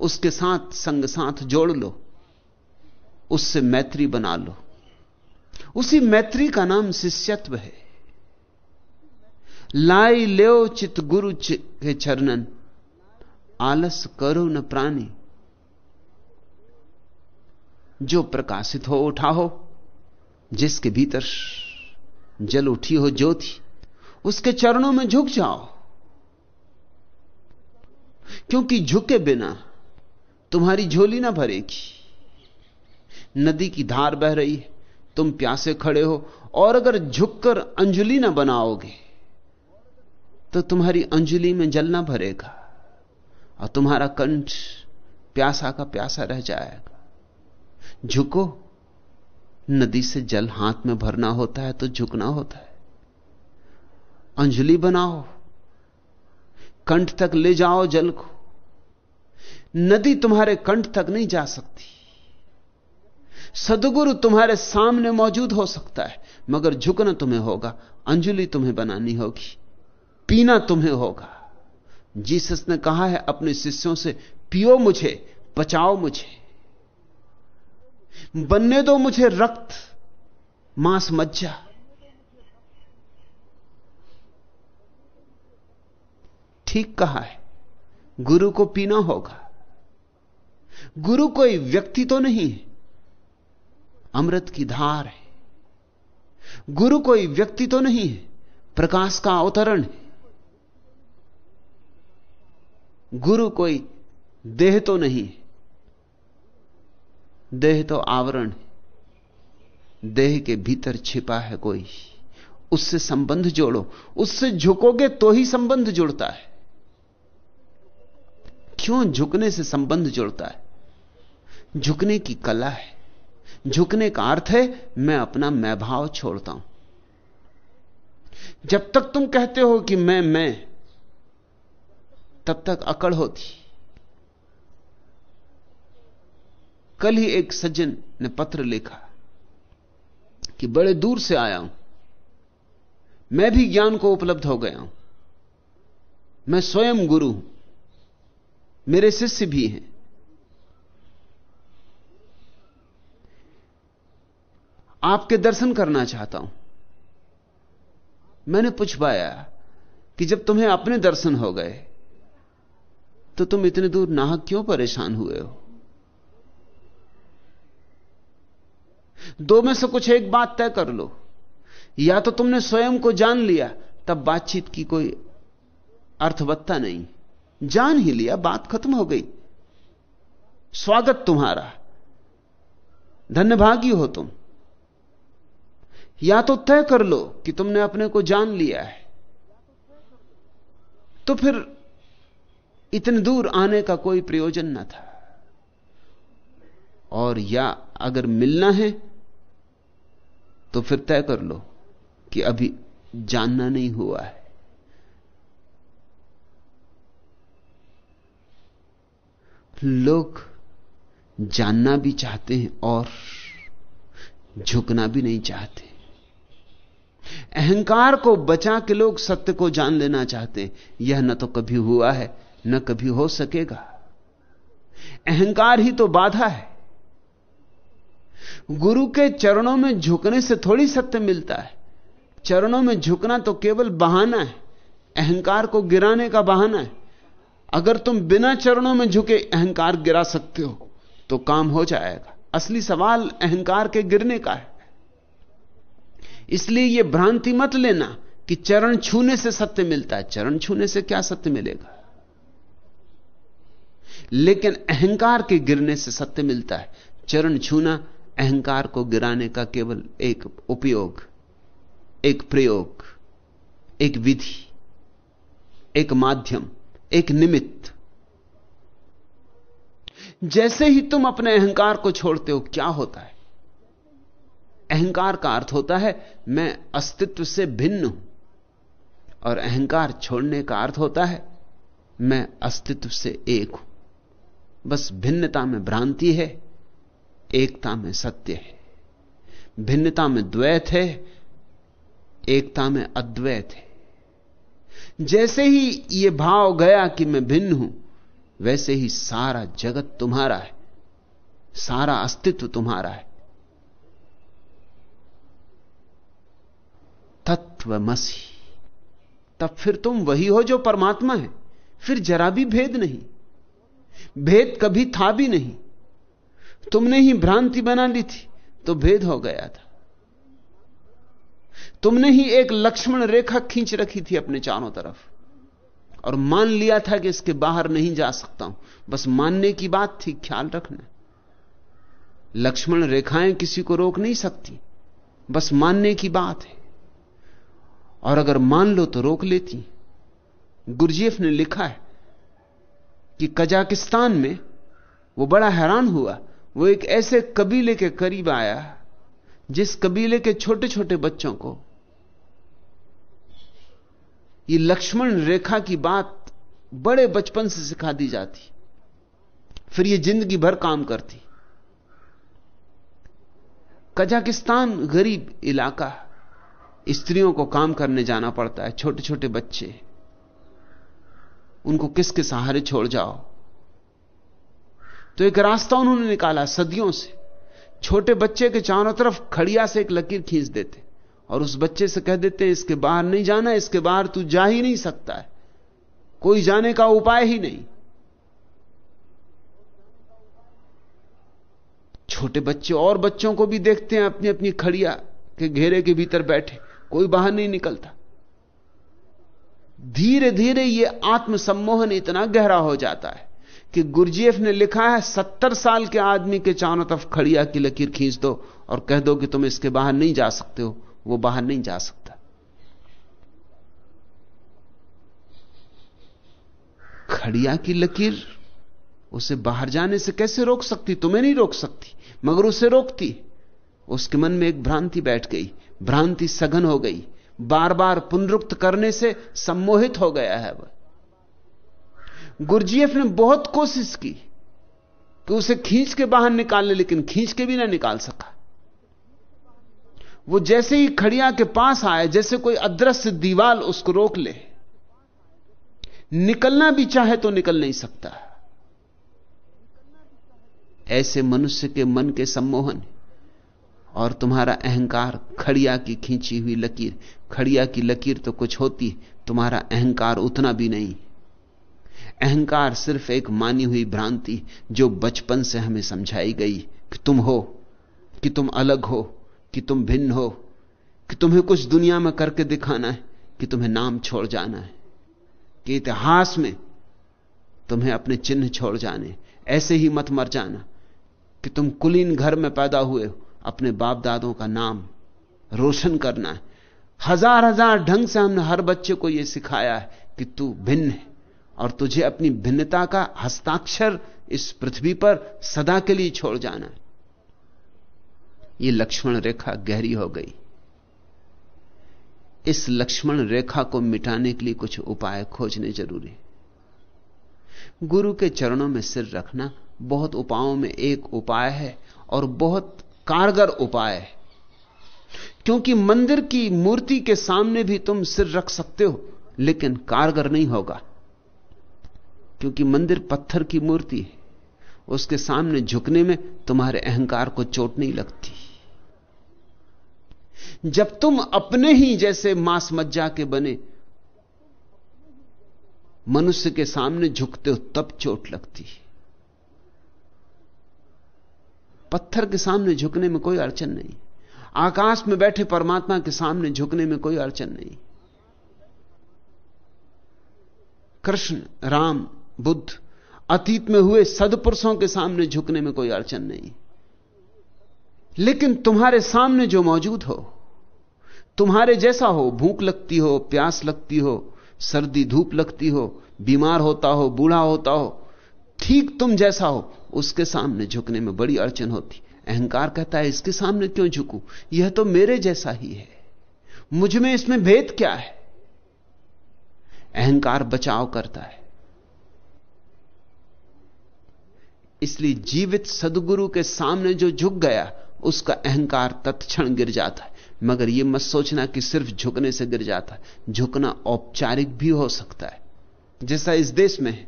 उसके साथ संग साथ जोड़ लो। उससे मैत्री बना लो। उसी मैत्री का नाम शिष्यत्व है। लाई ले चित गुरु के चरणन। आलस करो न प्राणी। जो प्रकाशित हो, उठा हो। जिसके भीतर जल उठी हो, ज्योति, उसके चरणों में झुक जाओ। क्योंकि झुके बिना तुम्हारी झोली ना भरेगी। नदी की धार बह रही है, तुम प्यासे खड़े हो, और अगर झुककर अंजलि ना बनाओगे तो तुम्हारी अंजलि में जल ना भरेगा, और तुम्हारा कंठ प्यासा का प्यासा रह जाएगा। झुको, नदी से जल हाथ में भरना होता है तो झुकना होता है। अंजलि बनाओ कंठ तक ले जाओ जल को। नदी तुम्हारे कंठ तक नहीं जा सकती। सदगुरु तुम्हारे सामने मौजूद हो सकता है, मगर झुकना तुम्हें होगा, अंजलि तुम्हें बनानी होगी, पीना तुम्हें होगा। जीसस ने कहा है, अपने शिष्यों से, पियो मुझे, बचाओ मुझे। बनने दो मुझे रक्त, मांस मज्जा। ठीक कहा है। गुरु को पीना होगा। गुरु कोई व्यक्ति तो नहीं है। अमृत की धार है। गुरु कोई व्यक्ति तो नहीं है। प्रकाश का अवतरण है। गुरु कोई देह तो नहीं है। देह तो आवरण है। देह के भीतर छिपा है कोई। उससे संबंध जोड़ो। उससे झुकोगे तो ही संबंध जुड़ता है। क्यों झुकने से संबंध जुड़ता है? झुकने की कला है। झुकने का अर्थ है, मैं अपना मैं भाव छोड़ता हूँ। जब तक तुम कहते हो कि मैं मैं, तब तक अकड़ होती। कल ही एक सज्जन ने पत्र लिखा कि बड़े दूर से आया हूँ। मैं भी ज्ञान को उपलब्ध हो गया हूँ। मैं स्वयं गुरु हूँ। मेरे शिष्य भी हैं। आपके दर्शन करना चाहता हूँ। मैंने पूछवाया कि जब तुम्हें अपने दर्शन हो गए तो तुम इतने दूर नाहक क्यों परेशान हुए हो? दो में से कुछ एक बात तय कर लो। या तो तुमने स्वयं को जान लिया, तब बातचीत की कोई अर्थवत्ता नहीं। जान ही लिया, बात खत्म हो गई। स्वागत तुम्हारा। धन्यभागी हो तुम। या तो तय कर लो कि तुमने अपने को जान लिया है। तो फिर इतने दूर आने का कोई प्रयोजन ना था। और या अगर मिलना है तो फिर तय कर लो कि अभी जानना नहीं हुआ है। लोग जानना भी चाहते हैं और झुकना भी नहीं चाहते। अहंकार को बचा के लोग सत्य को जान लेना चाहते हैं। यह न तो कभी हुआ है, न कभी हो सकेगा। अहंकार ही तो बाधा है। गुरु के चरणों में झुकने से थोड़ी सत्य मिलता है। चरणों में झुकना तो केवल बहाना है। अहंकार को गिराने का बहाना है। अगर तुम बिना चरणों में झुके अहंकार गिरा सकते हो तो काम हो जाएगा। असली सवाल अहंकार के गिरने का है। इसलिए यह भ्रांति मत लेना कि चरण छूने से सत्य मिलता है। चरण छूने से क्या सत्य मिलेगा? लेकिन अहंकार के गिरने से सत्य मिलता है। चरण छूना अहंकार को गिराने का केवल एक उपयोग, एक प्रयोग, एक विधि, एक माध्यम। एक निमित्त। जैसे ही तुम अपने अहंकार को छोड़ते हो, क्या होता है? अहंकार का अर्थ होता है, मैं अस्तित्व से भिन्न हूँ। और अहंकार छोड़ने का अर्थ होता है, मैं अस्तित्व से एक हूँ। बस भिन्नता में भ्रांति है, एकता में सत्य है। भिन्नता में द्वैत है, एकता में अद्वैत है। जैसे ही यह भाव गया कि मैं भिन्न हूँ, वैसे ही सारा जगत तुम्हारा है। सारा अस्तित्व तुम्हारा है। तत्वमसी तब फिर तुम वही हो जो परमात्मा है। फिर जरा भी भेद नहीं। भेद कभी था भी नहीं। तुमने ही भ्रांति बना ली थी तो भेद हो गया था। तुमने ही एक लक्ष्मण रेखा खींच रखी थी अपने चारों तरफ़। और मान लिया था कि इसके बाहर नहीं जा सकता हूँ। बस मानने की बात थी, ख्याल रखना। लक्ष्मण रेखाएँ किसी को रोक नहीं सकती। बस मानने की बात है। और अगर मान लो तो रोक लेती। गुरजेफ ने लिखा है कि कजाकिस्तान में वो बड़ा हैरान हुआ। वो एक ऐसे कबीले के करीब आया, जिस कबीले के छोटे छोटे बच्चों को ये लक्ष्मण रेखा की बात बड़े बचपन से सिखा दी जाती। फिर ये ज़िंदगी भर काम करती। कजाकिस्तान गरीब इलाका स्त्रियों को काम करने जाना पड़ता है छोटे छोटे बच्चे। उनको किसके सहारे छोड़ जाओ? तो एक रास्ता उन्होंने निकाला सदियों से। छोटे बच्चे के चारों तरफ़ खड़िया से एक लकीर खींच देते। और उस बच्चे से कह देते इसके बाहर नहीं जाना, इसके बाहर तू जा ही नहीं सकता है। कोई जाने का उपाय ही नहीं। छोटे बच्चे और बच्चों को भी देखते हैं अपनी अपनी खड़िया के घेरे के भीतर बैठे। कोई बाहर नहीं निकलता। धीरे धीरे यह आत्मसम्मोहन इतना गहरा हो जाता है कि गुरजीएफ ने लिखा है, सत्तर साल के आदमी के चारों तरफ़ खड़िया की लकीर खींच दो और कह दो कि तुम इसके बाहर नहीं जा सकते हो। वो बाहर नहीं जा सकता। खड़िया की लकीर, उसे बाहर जाने से कैसे रोक सकती? तुम्हें नहीं रोक सकती, मगर उसे रोकती। उसके मन में एक भ्रांति बैठ गई, भ्रांति सघन हो गई बार बार पुनरुक्त करने से सम्मोहित हो गया है वह। गुरजीएफ ने बहुत कोशिश की कि उसे खींच के बाहर निकाल लेकिन खींच के भी ना निकाल सका। वो जैसे ही खड़िया के पास आए, जैसे कोई अदृश्य दीवाल उसको रोक ले। निकलना भी चाहे तो निकल नहीं सकता। ऐसे मनुष्य के मन के सम्मोहन और तुम्हारा अहंकार, खड़िया की खींची हुई लकीर। खड़िया की लकीर तो कुछ होती, तुम्हारा अहंकार उतना भी नहीं। अहंकार सिर्फ़ एक मानी हुई भ्रांति, जो बचपन से हमें समझाई गई कि तुम हो, कि तुम अलग हो। कि तुम भिन्न हो, कि तुम्हें कुछ दुनिया में करके दिखाना है, कि तुम्हें नाम छोड़ जाना है। कि इतिहास में तुम्हें अपने चिन्ह छोड़ जाने, ऐसे ही मत मर जाना, कि तुम कुलीन घर में पैदा हुए हो, अपने बाप दादों का नाम रोशन करना है। हज़ार हज़ार ढंग से हमने हर बच्चे को यह सिखाया है कि तू भिन्न है, और तुझे अपनी भिन्नता का हस्ताक्षर इस पृथ्वी पर सदा के लिए छोड़ जाना है। यह लक्ष्मण रेखा गहरी हो गई। इस लक्ष्मण रेखा को मिटाने के लिए कुछ उपाय खोजने ज़रूरी गुरु के चरणों में सिर रखना बहुत उपायों में एक उपाय है और बहुत कारगर उपाय है। क्योंकि मंदिर की मूर्ति के सामने भी तुम सिर रख सकते हो, लेकिन कारगर नहीं होगा। क्योंकि मंदिर पत्थर की मूर्ति है। उसके सामने झुकने में तुम्हारे अहंकार को चोट नहीं लगती। जब तुम अपने ही जैसे मांस मज्जा के बने, मनुष्य के सामने झुकते हो, तब चोट लगती है। पत्थर के सामने झुकने में कोई अड़चन नहीं। आकाश में बैठे परमात्मा के सामने झुकने में कोई अड़चन नहीं। कृष्ण, राम, बुद्ध, अतीत में हुए सदपुरुषों के सामने झुकने में कोई अड़चन नहीं। लेकिन तुम्हारे सामने जो मौजूद हो, तुम्हारे जैसा हो, भूख लगती हो, प्यास लगती हो, सर्दी धूप लगती हो, बीमार होता हो, बूढ़ा होता हो, ठीक तुम जैसा हो, उसके सामने झुकने में बड़ी अड़चन होती। अहंकार कहता है, इसके सामने क्यों झुकू? यह तो मेरे जैसा ही है। मुझमें इसमें भेद क्या है? अहंकार बचाव करता है। इसलिए जीवित सदगुरु के सामने जो झुक गया उसका अहंकार तत्क्षण गिर जाता है। मगर यह मत सोचना कि सिर्फ़ झुकने से गिर जाता है। झुकना औपचारिक भी हो सकता है। जैसा इस देश में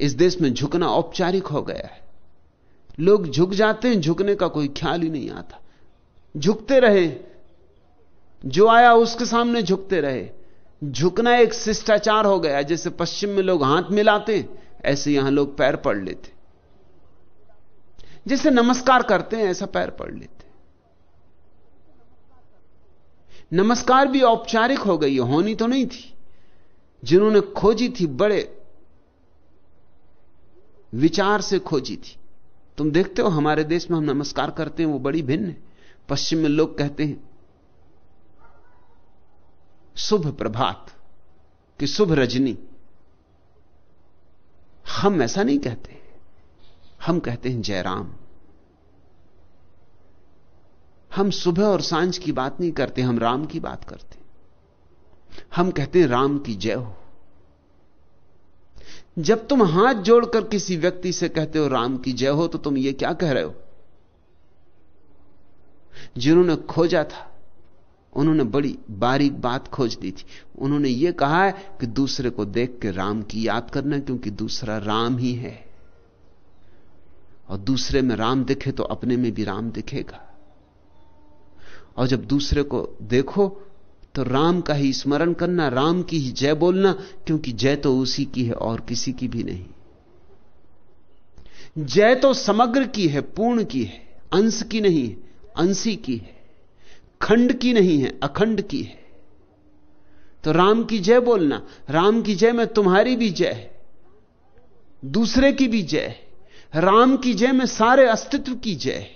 इस देश में झुकना औपचारिक हो गया है। लोग झुक जाते हैं, झुकने का कोई ख्याल ही नहीं आता। झुकते रहे, जो आया उसके सामने झुकते रहे। झुकना एक शिष्टाचार हो गया, जैसे पश्चिम में लोग हाथ मिलाते ऐसे यहाँ लोग पैर पड़ लेते जैसे नमस्कार करते हैं, ऐसा पैर पड़ लेते नमस्कार भी औपचारिक हो गई होनी तो नहीं थी। जिन्होंने खोजी थी, बड़े विचार से खोजी थी। तुम देखते हो, हमारे देश में हम नमस्कार करते हैं, वो बड़ी भिन्न है। पश्चिम में लोग कहते हैं, शुभ प्रभात कि शुभ रजनी। हम ऐसा नहीं कहते। हम कहते हैं जयराम। हम सुबह और साँझ की बात नहीं करते, हम राम की बात करते हम कहते हैं राम की जय हो। जब तुम हाथ जोड़कर किसी व्यक्ति से कहते हो राम की जय हो तो तुम ये क्या कह रहे हो? जिन्होंने खोजा था, उन्होंने बड़ी बारीक बात खोज दी थी। उन्होंने यह कहा है कि दूसरे को देख के राम की याद करना, क्योंकि दूसरा राम ही है। और दूसरे में राम दिखे तो अपने में भी राम दिखेगा। और जब दूसरे को देखो तो राम का ही स्मरण करना, राम की ही जय बोलना, क्योंकि जय तो उसी की है और किसी की भी नहीं। जय तो समग्र की है, पूर्ण की है, अंश की नहीं है, अंशी की है, खंड की नहीं है, अखंड की है। तो राम की जय बोलना, राम की जय में तुम्हारी भी जय है, दूसरे की भी जय राम की जय में सारे अस्तित्व की जय।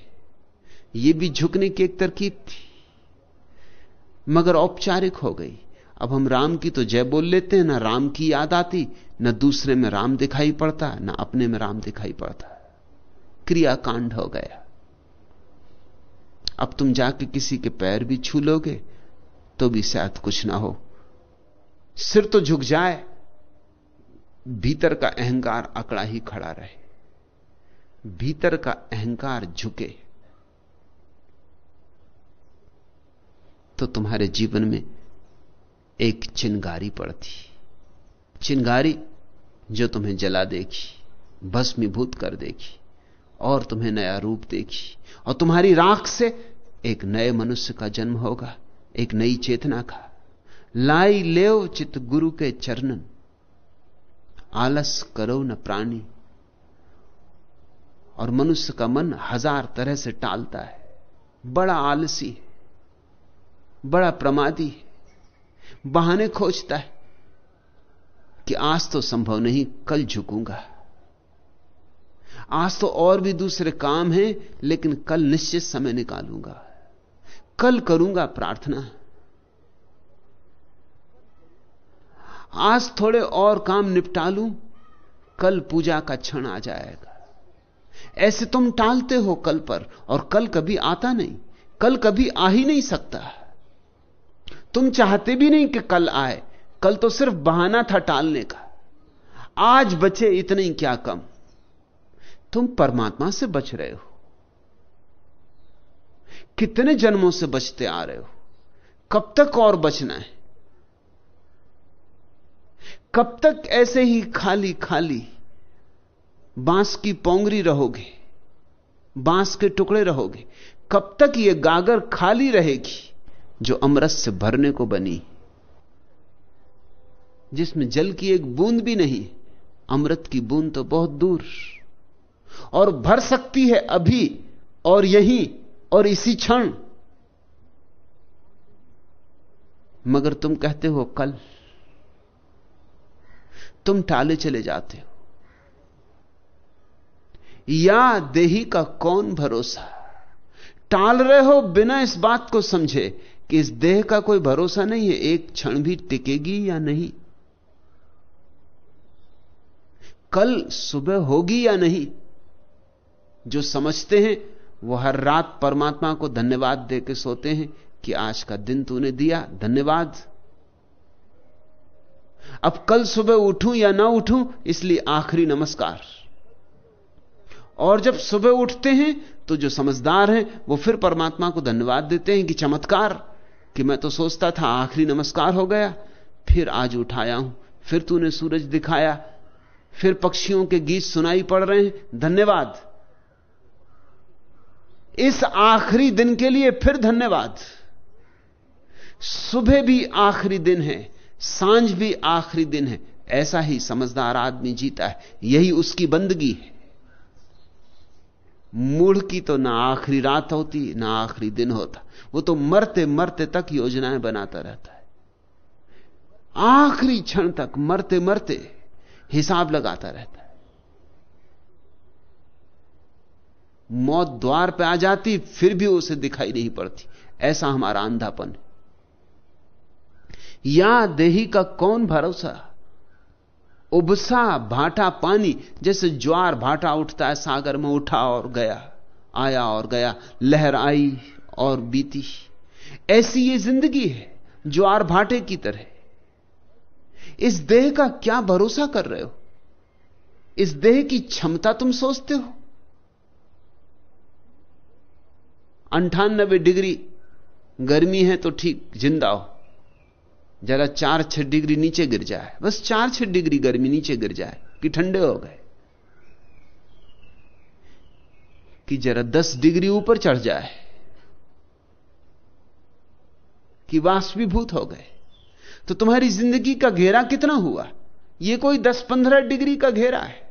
यह भी झुकने की एक तरकीब थी। मगर औपचारिक हो गई। अब हम राम की तो जय बोल लेते हैं, ना राम की याद आती, न दूसरे में राम दिखाई पड़ता, ना अपने में राम दिखाई पड़ता। क्रियाकांड हो गया। अब तुम जाके किसी के पैर भी छू लोगे तो भी शायद कुछ ना हो। सिर तो झुक जाए, भीतर का अहंकार अकड़ा ही खड़ा रहे। भीतर का अहंकार झुके तो तुम्हारे जीवन में एक चिंगारी पड़ती। चिंगारी जो तुम्हें जला देगी, भस्मीभूत कर देगी, और तुम्हें नया रूप देगी, और तुम्हारी राख से एक नए मनुष्य का जन्म होगा, एक नई चेतना का। लाई लेव चित गुरु के चरणन, आलस करो न प्राणी और मनुष्य का मन हज़ार तरह से टालता है। बड़ा आलसी है, बड़ा प्रमादी है, बहाने खोजता है कि आज तो संभव नहीं, कल झुकूँगा। आज तो और भी दूसरे काम हैं, लेकिन कल निश्चित समय निकालूँगा। कल करूँगा प्रार्थना। आज थोड़े और काम निपटा लूँ, कल पूजा का क्षण आ जाएगा। ऐसे तुम टालते हो कल पर, और कल कभी आता नहीं, कल कभी आ ही नहीं सकता। तुम चाहते भी नहीं कि कल आए, कल तो सिर्फ़ बहाना था टालने का। आज बचे इतने ही क्या कम। तुम परमात्मा से बच रहे हो। कितने जन्मों से बचते आ रहे हो। कब तक और बचना है। कब तक ऐसे ही खाली खाली बाँस की पोंगरी रहोगे, बाँस के टुकड़े रहोगे, कब तक यह गागर खाली रहेगी जो अमृत से भरने को बनी? जिसमें जल की एक बूंद भी नहीं, अमृत की बूंद तो बहुत दूर। और भर सकती है अभी, और यहीं, और इसी क्षण। मगर तुम कहते हो कल, तुम टाले चले जाते हो। या देही का कौन भरोसा? टाल रहे हो बिना इस बात को समझे कि इस देह का कोई भरोसा नहीं है, एक क्षण भी टिकेगी या नहीं? कल सुबह होगी या नहीं? जो समझते हैं, वो हर रात परमात्मा को धन्यवाद दे के सोते हैं कि आज का दिन तूने दिया, धन्यवाद। अब कल सुबह उठूं या ना उठूं, इसलिए आखिरी नमस्कार। और जब सुबह उठते हैं तो जो समझदार हैं, वो फिर परमात्मा को धन्यवाद देते हैं कि चमत्कार, कि मैं तो सोचता था आखिरी नमस्कार हो गया, फिर आज उठाया हूँ, फिर तूने सूरज दिखाया, फिर पक्षियों के गीत सुनाई पड़ रहे हैं, धन्यवाद। इस आखिरी दिन के लिए फिर धन्यवाद। सुबह भी आखिरी दिन है, साँझ भी आखिरी दिन है, ऐसा ही समझदार आदमी जीता है, यही उसकी बंदगी है। मूढ़ की तो ना आखिरी रात होती, ना आखिरी दिन होता। वो तो मरते मरते तक योजनाएँ बनाता रहता है। आखिरी क्षण तक मरते मरते हिसाब लगाता रहता है। मौत द्वार पे आ जाती, फिर भी उसे दिखाई नहीं पड़ती। ऐसा हमारा अंधापन या देही का कौन भरोसा? उबसा भाटा पानी, जैसे ज्वार भाटा उठता है, सागर में उठा और गया, आया और गया, लहर आई और बीती। ऐसी ये ज़िंदगी है, ज्वार भाटे की तरह। इस देह का क्या भरोसा कर रहे हो? इस देह की क्षमता तुम सोचते हो? अंठानबे डिग्री गर्मी है तो ठीक, ज़िंदा हो। जरा चार छह डिग्री नीचे गिर जाए। बस चार छह डिग्री गर्मी नीचे गिर जाए कि ठंडे हो गए। कि जरा दस डिग्री ऊपर चढ़ जाए, कि वाष्पीभूत हो गए। तो तुम्हारी ज़िंदगी का घेरा कितना हुआ? यह कोई दस पंद्रह डिग्री का घेरा है।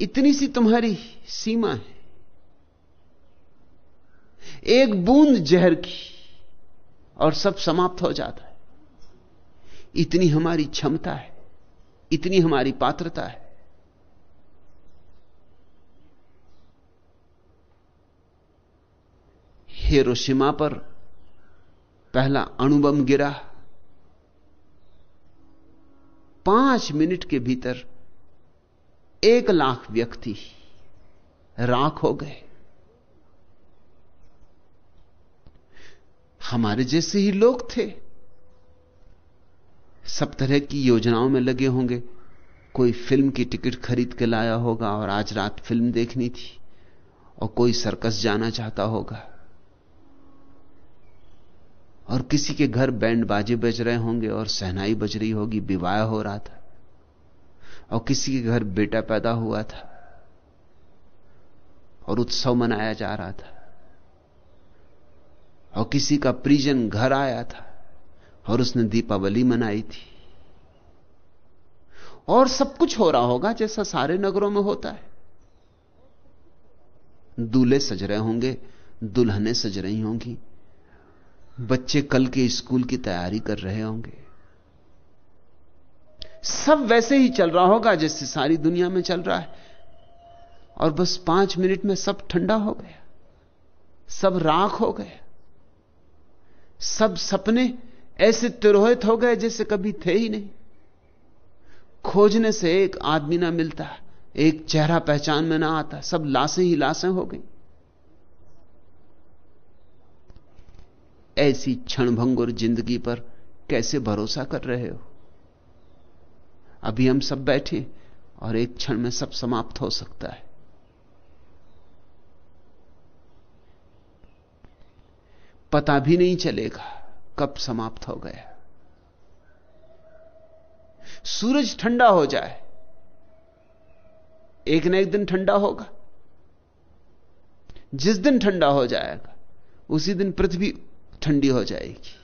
इतनी सी तुम्हारी सीमा है। एक बूंद जहर की। और सब समाप्त हो जाता है। इतनी हमारी क्षमता है, इतनी हमारी पात्रता है। हिरोशिमा पर पहला अणुबम गिरा। पाँच मिनट के भीतर एक लाख व्यक्ति राख हो गए। हमारे जैसे ही लोग थे। सब तरह की योजनाओं में लगे होंगे। कोई फ़िल्म की टिकट खरीद के लाया होगा और आज रात फ़िल्म देखनी थी और कोई सर्कस जाना चाहता होगा। और किसी के घर बैंड बाजे बज रहे होंगे और सहनाई बज रही होगी, विवाह हो रहा था और किसी के घर बेटा पैदा हुआ था और उत्सव मनाया जा रहा था। और किसी का परिजन घर आया था और उसने दीपावली मनाई थी। और सब कुछ हो रहा होगा जैसा सारे नगरों में होता है। दूल्हे सज रहे होंगे, दुल्हने सज रही होंगी, बच्चे कल के स्कूल की तैयारी कर रहे होंगे। सब वैसे ही चल रहा होगा जैसे सारी दुनिया में चल रहा है। और बस पाँच मिनट में सब ठंडा हो गया, सब राख हो गया। सब सपने ऐसे तिरोहित हो गए जैसे कभी थे ही नहीं। खोजने से एक आदमी ना मिलता, एक चेहरा पहचान में ना आता, सब लाशें ही लाशें हो गई। ऐसी क्षणभंगुर ज़िंदगी पर कैसे भरोसा कर रहे हो? अभी हम सब बैठे और एक क्षण में सब समाप्त हो सकता है। पता भी नहीं चलेगा कब समाप्त हो गया। सूरज ठंडा हो जाए, एक न एक दिन ठंडा होगा। जिस दिन ठंडा हो जाएगा, उसी दिन पृथ्वी ठंडी हो जाएगी।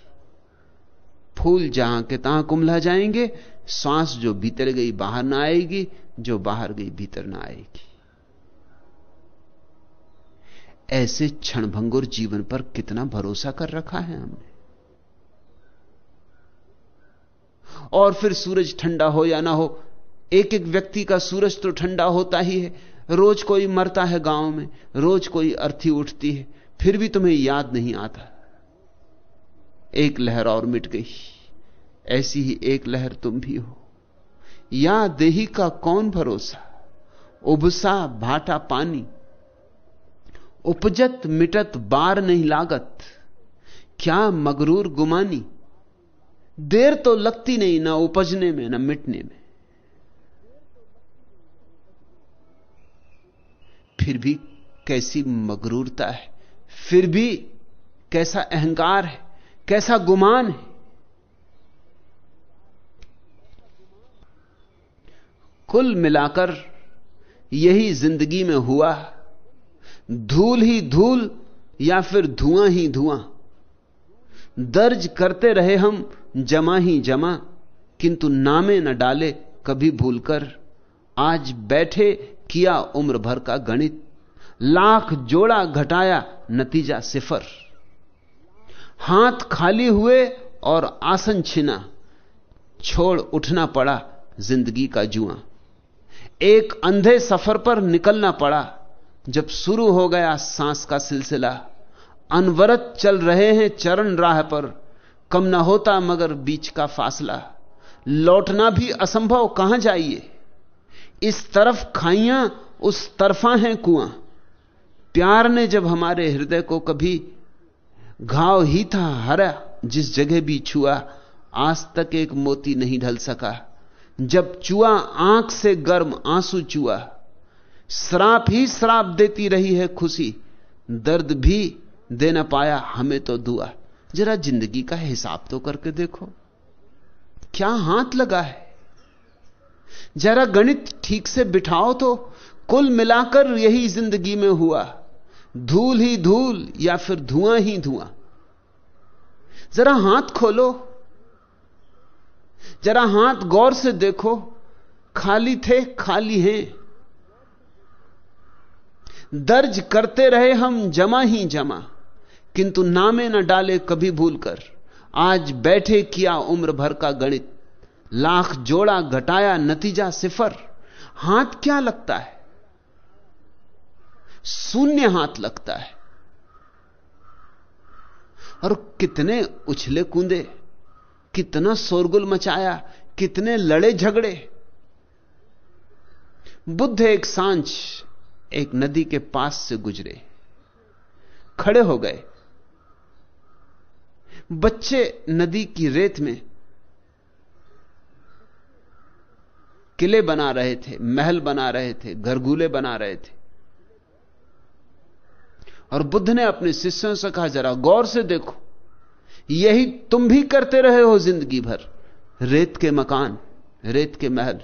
फूल जहाँ के तहां कुमला जाएँगे, सांस जो भीतर गई बाहर ना आएगी, जो बाहर गई भीतर ना आएगी। ऐसे क्षणभंगुर जीवन पर कितना भरोसा कर रखा है हमने। और फिर सूरज ठंडा हो या ना हो एक एक व्यक्ति का सूरज तो ठंडा होता ही है। रोज कोई मरता है गाँव में, रोज कोई अर्थी उठती है, फिर भी तुम्हें याद नहीं आता। एक लहर और मिट गई, ऐसी ही एक लहर तुम भी हो। या देही का कौन भरोसा? उबसा भाटा पानी उपजत मिटत बार नहीं लागत, क्या मगरूर गुमानी? देर तो लगती नहीं ना उपजने में, ना मिटने में। फिर भी कैसी मगरूरता है, फिर भी कैसा अहंकार है, कैसा गुमान है। कुल मिलाकर यही ज़िंदगी में हुआ धूल ही धूल या फिर धुआँ ही धुआँ। दर्ज करते रहे हम, जमा ही जमा, किंतु नामे न डाले कभी भूलकर। आज बैठे किया उम्र भर का गणित, लाख जोड़ा घटाया नतीजा सिफर। हाथ खाली हुए और आसन छिना, छोड़ उठना पड़ा ज़िंदगी का जुआ। एक अंधे सफ़र पर निकलना पड़ा जब शुरू हो गया सांस का सिलसिला, अनवरत चल रहे हैं चरण राह पर, कम ना होता मगर बीच का फासला। लौटना भी असंभव, कहाँ जाइए? इस तरफ़ खाइयाँ, उस तरफा है कुआँ। प्यार ने जब हमारे हृदय को कभी घाव ही था हरा, जिस जगह भी छुआ, आज तक एक मोती नहीं ढल सका। जब चुआ आँख से गर्म आँसू चुआ श्राप ही श्राप देती रही है खुशी। दर्द भी दे ना पाया, हमें तो दुआ। जरा ज़िंदगी का हिसाब तो करके देखो। क्या हाथ लगा है? जरा गणित ठीक से बिठाओ तो कुल मिलाकर यही ज़िंदगी में हुआ। धूल ही धूल या फिर धुआँ ही धुआँ। जरा हाथ खोलो। जरा हाथ गौर से देखो। खाली थे, खाली हैं। दर्ज करते रहे हम, जमा ही जमा। किंतु नामे न डाले कभी भूलकर। आज बैठे किया उम्र भर का गणित। लाख जोड़ा घटाया नतीजा सिफर। हाथ क्या लगता है? शून्य हाथ लगता है। और कितने उछले कूदे, कितना शोरगुल मचाया, कितने लड़े झगड़े। बुद्ध एक साँझ एक नदी के पास से गुजरे, खड़े हो गए। बच्चे नदी की रेत में किले बना रहे थे, महल बना रहे थे, घरगुले बना रहे थे। और बुद्ध ने अपने शिष्यों से कहा, जरा गौर से देखो, यही तुम भी करते रहे हो ज़िंदगी भर। रेत के मकान, रेत के महल,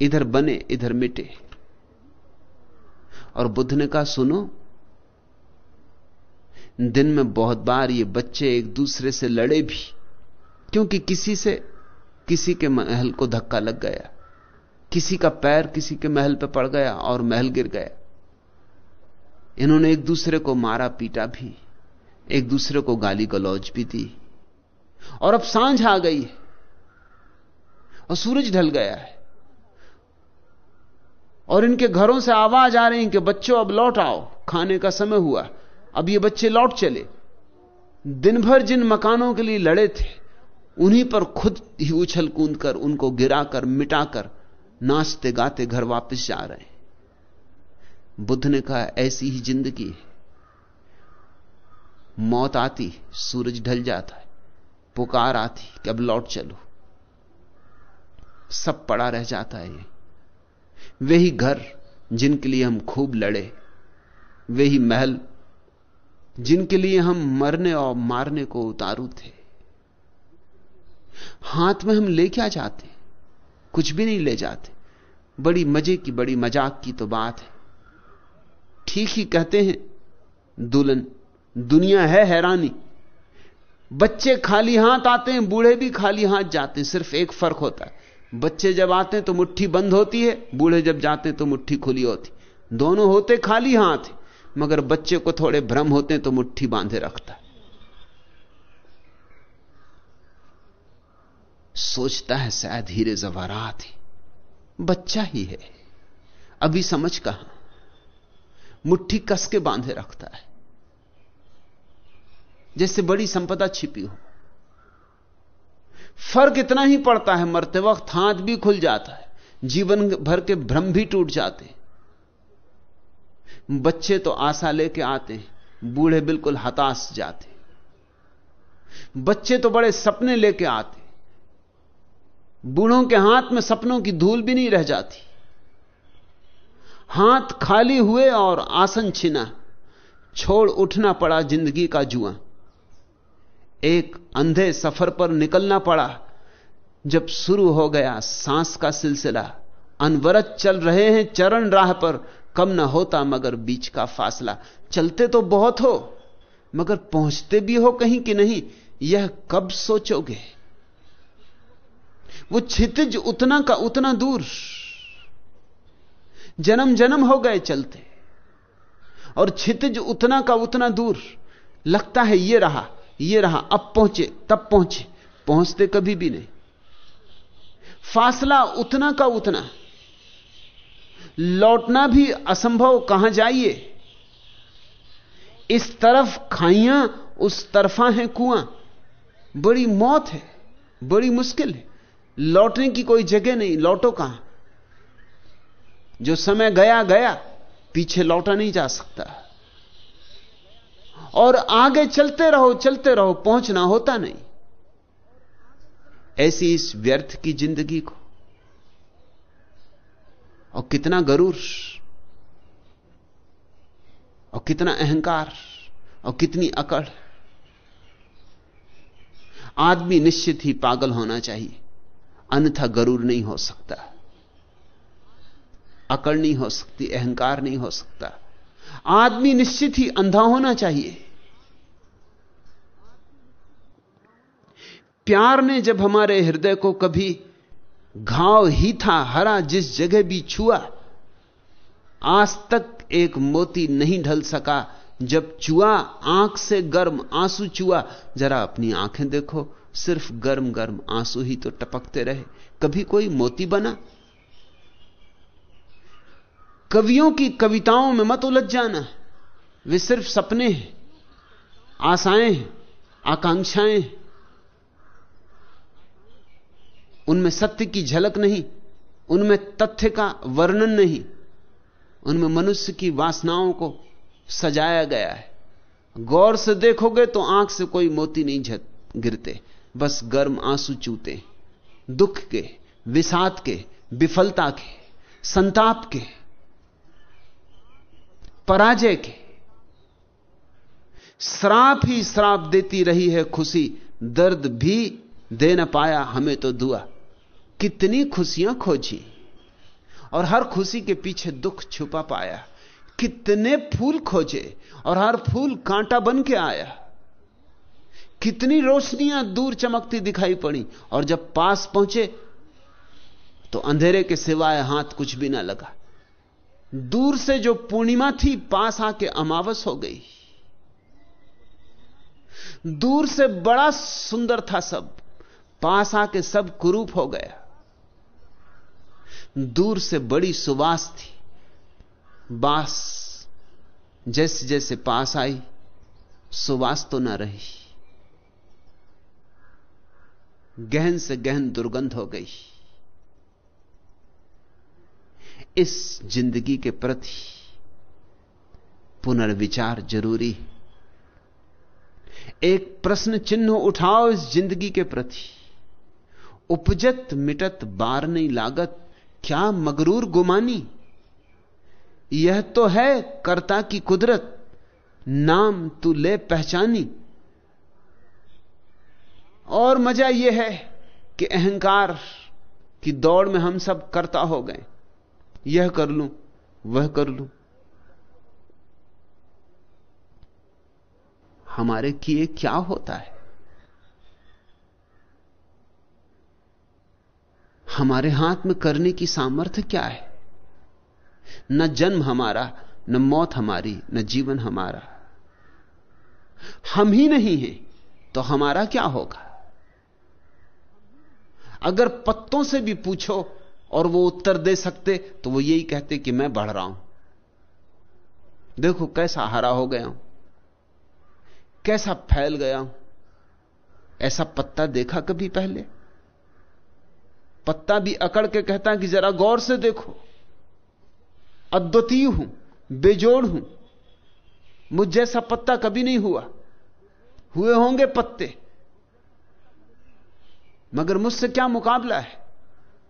इधर बने, इधर मिटे। और बुद्ध ने कहा, सुनो, दिन में बहुत बार ये बच्चे एक दूसरे से लड़े भी, क्योंकि किसी से, किसी के महल को धक्का लग गया। किसी का पैर किसी के महल पर पड़ गया और महल गिर गया। इन्होंने एक दूसरे को मारा पीटा भी, एक दूसरे को गाली गलौज भी दी। और अब साँझ आ गई है और सूरज ढल गया है। और इनके घरों से आवाज़ आ रही है कि बच्चों, अब लौट आओ। खाने का समय हुआ। अब ये बच्चे लौट चले। दिन भर जिन मकानों के लिए लड़े थे, उन्हीं पर खुद ही उछल कूद कर, उनको गिराकर, मिटाकर, नाचते गाते घर वापस जा रहे हैं। बुद्ध ने कहा, ऐसी ही ज़िंदगी मौत आती, सूरज ढल जाता है। पुकार आती कि अब लौट चलो। सब पड़ा रह जाता है ये। वही घर जिनके लिए हम खूब लड़े वही महल जिनके लिए हम मरने और मारने को उतारू थे। हाथ में हम ले क्या जाते? कुछ भी नहीं ले जाते। बड़ी मज़े की, बड़ी मज़ाक की तो बात है। ठीक ही कहते हैं, दुल्हन, दुनिया है हैरानी। बच्चे खाली हाथ आते हैं, बूढ़े भी खाली हाथ जाते हैं, सिर्फ़ एक फ़र्क होता है। बच्चे जब आते हैं तो मुट्ठी बंद होती है, बूढ़े जब जाते हैं तो मुट्ठी खुली होती दोनों होते खाली हाथ, मगर बच्चे को थोड़े भ्रम होते हैं तो मुट्ठी बांधे रखता है। सोचता है शायद हीरे जवारात ही। बच्चा ही है। अभी समझ कहाँ। मुट्ठी कस के बांधे रखता है। जैसे बड़ी संपदा छिपी हो। फ़र्क इतना ही पड़ता है, मरते वक्त हाथ भी खुल जाता है, जीवन भर के भ्रम भी टूट जाते बच्चे तो आशा लेके आते हैं, बूढ़े बिल्कुल हताश जाते बच्चे तो बड़े सपने लेके आते बूढ़ों के हाथ में सपनों की धूल भी नहीं रह जाती। हाथ खाली हुए और आसन छिना, छोड़ उठना पड़ा ज़िंदगी का जुआ। एक अंधे सफ़र पर निकलना पड़ा। जब शुरू हो गया सांस का सिलसिला, अनवरत चल रहे हैं चरण राह पर, कम ना होता मगर बीच का फासला। चलते तो बहुत हो, मगर पहुँचते भी हो कहीं कि नहीं, यह कब सोचोगे? वो छितिज उतना का उतना दूर। जन्म जन्म हो गए चलते, और छितिज उतना का उतना दूर। लगता है ये रहा ये रहा, अब पहुँचे, तब पहुँचे। पहुँचते कभी भी नहीं। फासला उतना का उतना। लौटना भी असंभव, कहाँ जाइए? इस तरफ़ खाइयाँ, उस तरफा है कुआँ। बड़ी मौत है, बड़ी मुश्किल है। लौटने की कोई जगह नहीं, लौटो कहाँ? जो समय गया गया, पीछे लौटा नहीं जा सकता। और आगे चलते रहो चलते रहो, पहुँचना होता नहीं। ऐसी इस व्यर्थ की ज़िंदगी को। और कितना गरूर, और कितना अहंकार, और कितनी अकड़। आदमी निश्चित ही पागल होना चाहिए। अन्यथा गरूर नहीं हो सकता। अकड़ नहीं हो सकती, अहंकार नहीं हो सकता। आदमी निश्चित ही अंधा होना चाहिए। प्यार ने जब हमारे हृदय को कभी घाव ही था, हरा जिस जगह भी छुआ, आज तक एक मोती नहीं ढल सका। जब चुआ, आँख से गर्म आँसू चुआ, जरा अपनी आँखें देखो, सिर्फ़ गर्म गर्म आँसू ही तो टपकते रहे। कभी कोई मोती बना? कवियों की कविताओं में मत उलझ जाना। वे सिर्फ़ सपने हैं, आशाएँ हैं, आकांक्षाएँ उनमें सत्य की झलक नहीं, उनमें तथ्य का वर्णन नहीं, उनमें मनुष्य की वासनाओं को सजाया गया है। गौर से देखोगे तो आँख से कोई मोती नहीं झट गिरते, बस गर्म आँसू चूते। दुख के, विषाद के, विफलता के, संताप के पराजय के। श्राप ही श्राप देती रही है खुशी। दर्द भी दे न पाया, हमें तो दुआ। कितनी खुशियाँ खोजी। और हर खुशी के पीछे दुख छुपा पाया। कितने फूल खोजे और हर फूल कांटा बन के आया। कितनी रोशनियाँ दूर चमकती दिखाई पड़ी और जब पास पहुँचे तो अंधेरे के सिवाय हाथ कुछ भी ना लगा। दूर से जो पूर्णिमा थी, पास आके अमावस हो गई। दूर से बड़ा सुंदर था सब, पास आके सब कुरूप हो गया। दूर से बड़ी सुवास थी, बास जैसे जैसे पास आई, सुवास तो ना रही। गहन से गहन दुर्गंध हो गई। इस ज़िंदगी के प्रति पुनर्विचार ज़रूरी एक प्रश्न चिन्ह उठाओ इस ज़िंदगी के प्रति। उपजत मिटत बार नहीं लागत, क्या मगरूर गुमानी? यह तो है कर्ता की कुदरत, नाम तू ले पहचानी। और मज़ा यह है कि अहंकार की दौड़ में हम सब करता हो गए। यह कर लूँ, वह कर लूँ। हमारे किए क्या होता है? हमारे हाथ में करने की सामर्थ्य क्या है? न जन्म हमारा, न मौत हमारी, न जीवन हमारा। हम ही नहीं हैं तो हमारा क्या होगा? अगर पत्तों से भी पूछो और वो उत्तर दे सकते तो वो यही कहते कि मैं बढ़ रहा हूँ। देखो कैसा हरा हो गया हूँ, कैसा फैल गया हूँ। ऐसा पत्ता देखा कभी पहले? पत्ता भी अकड़ के कहता कि जरा गौर से देखो। अद्वितीय हूँ, बेजोड़ हूँ। मुझ जैसा पत्ता कभी नहीं हुआ। हुए होंगे पत्ते। मगर मुझसे क्या मुकाबला है?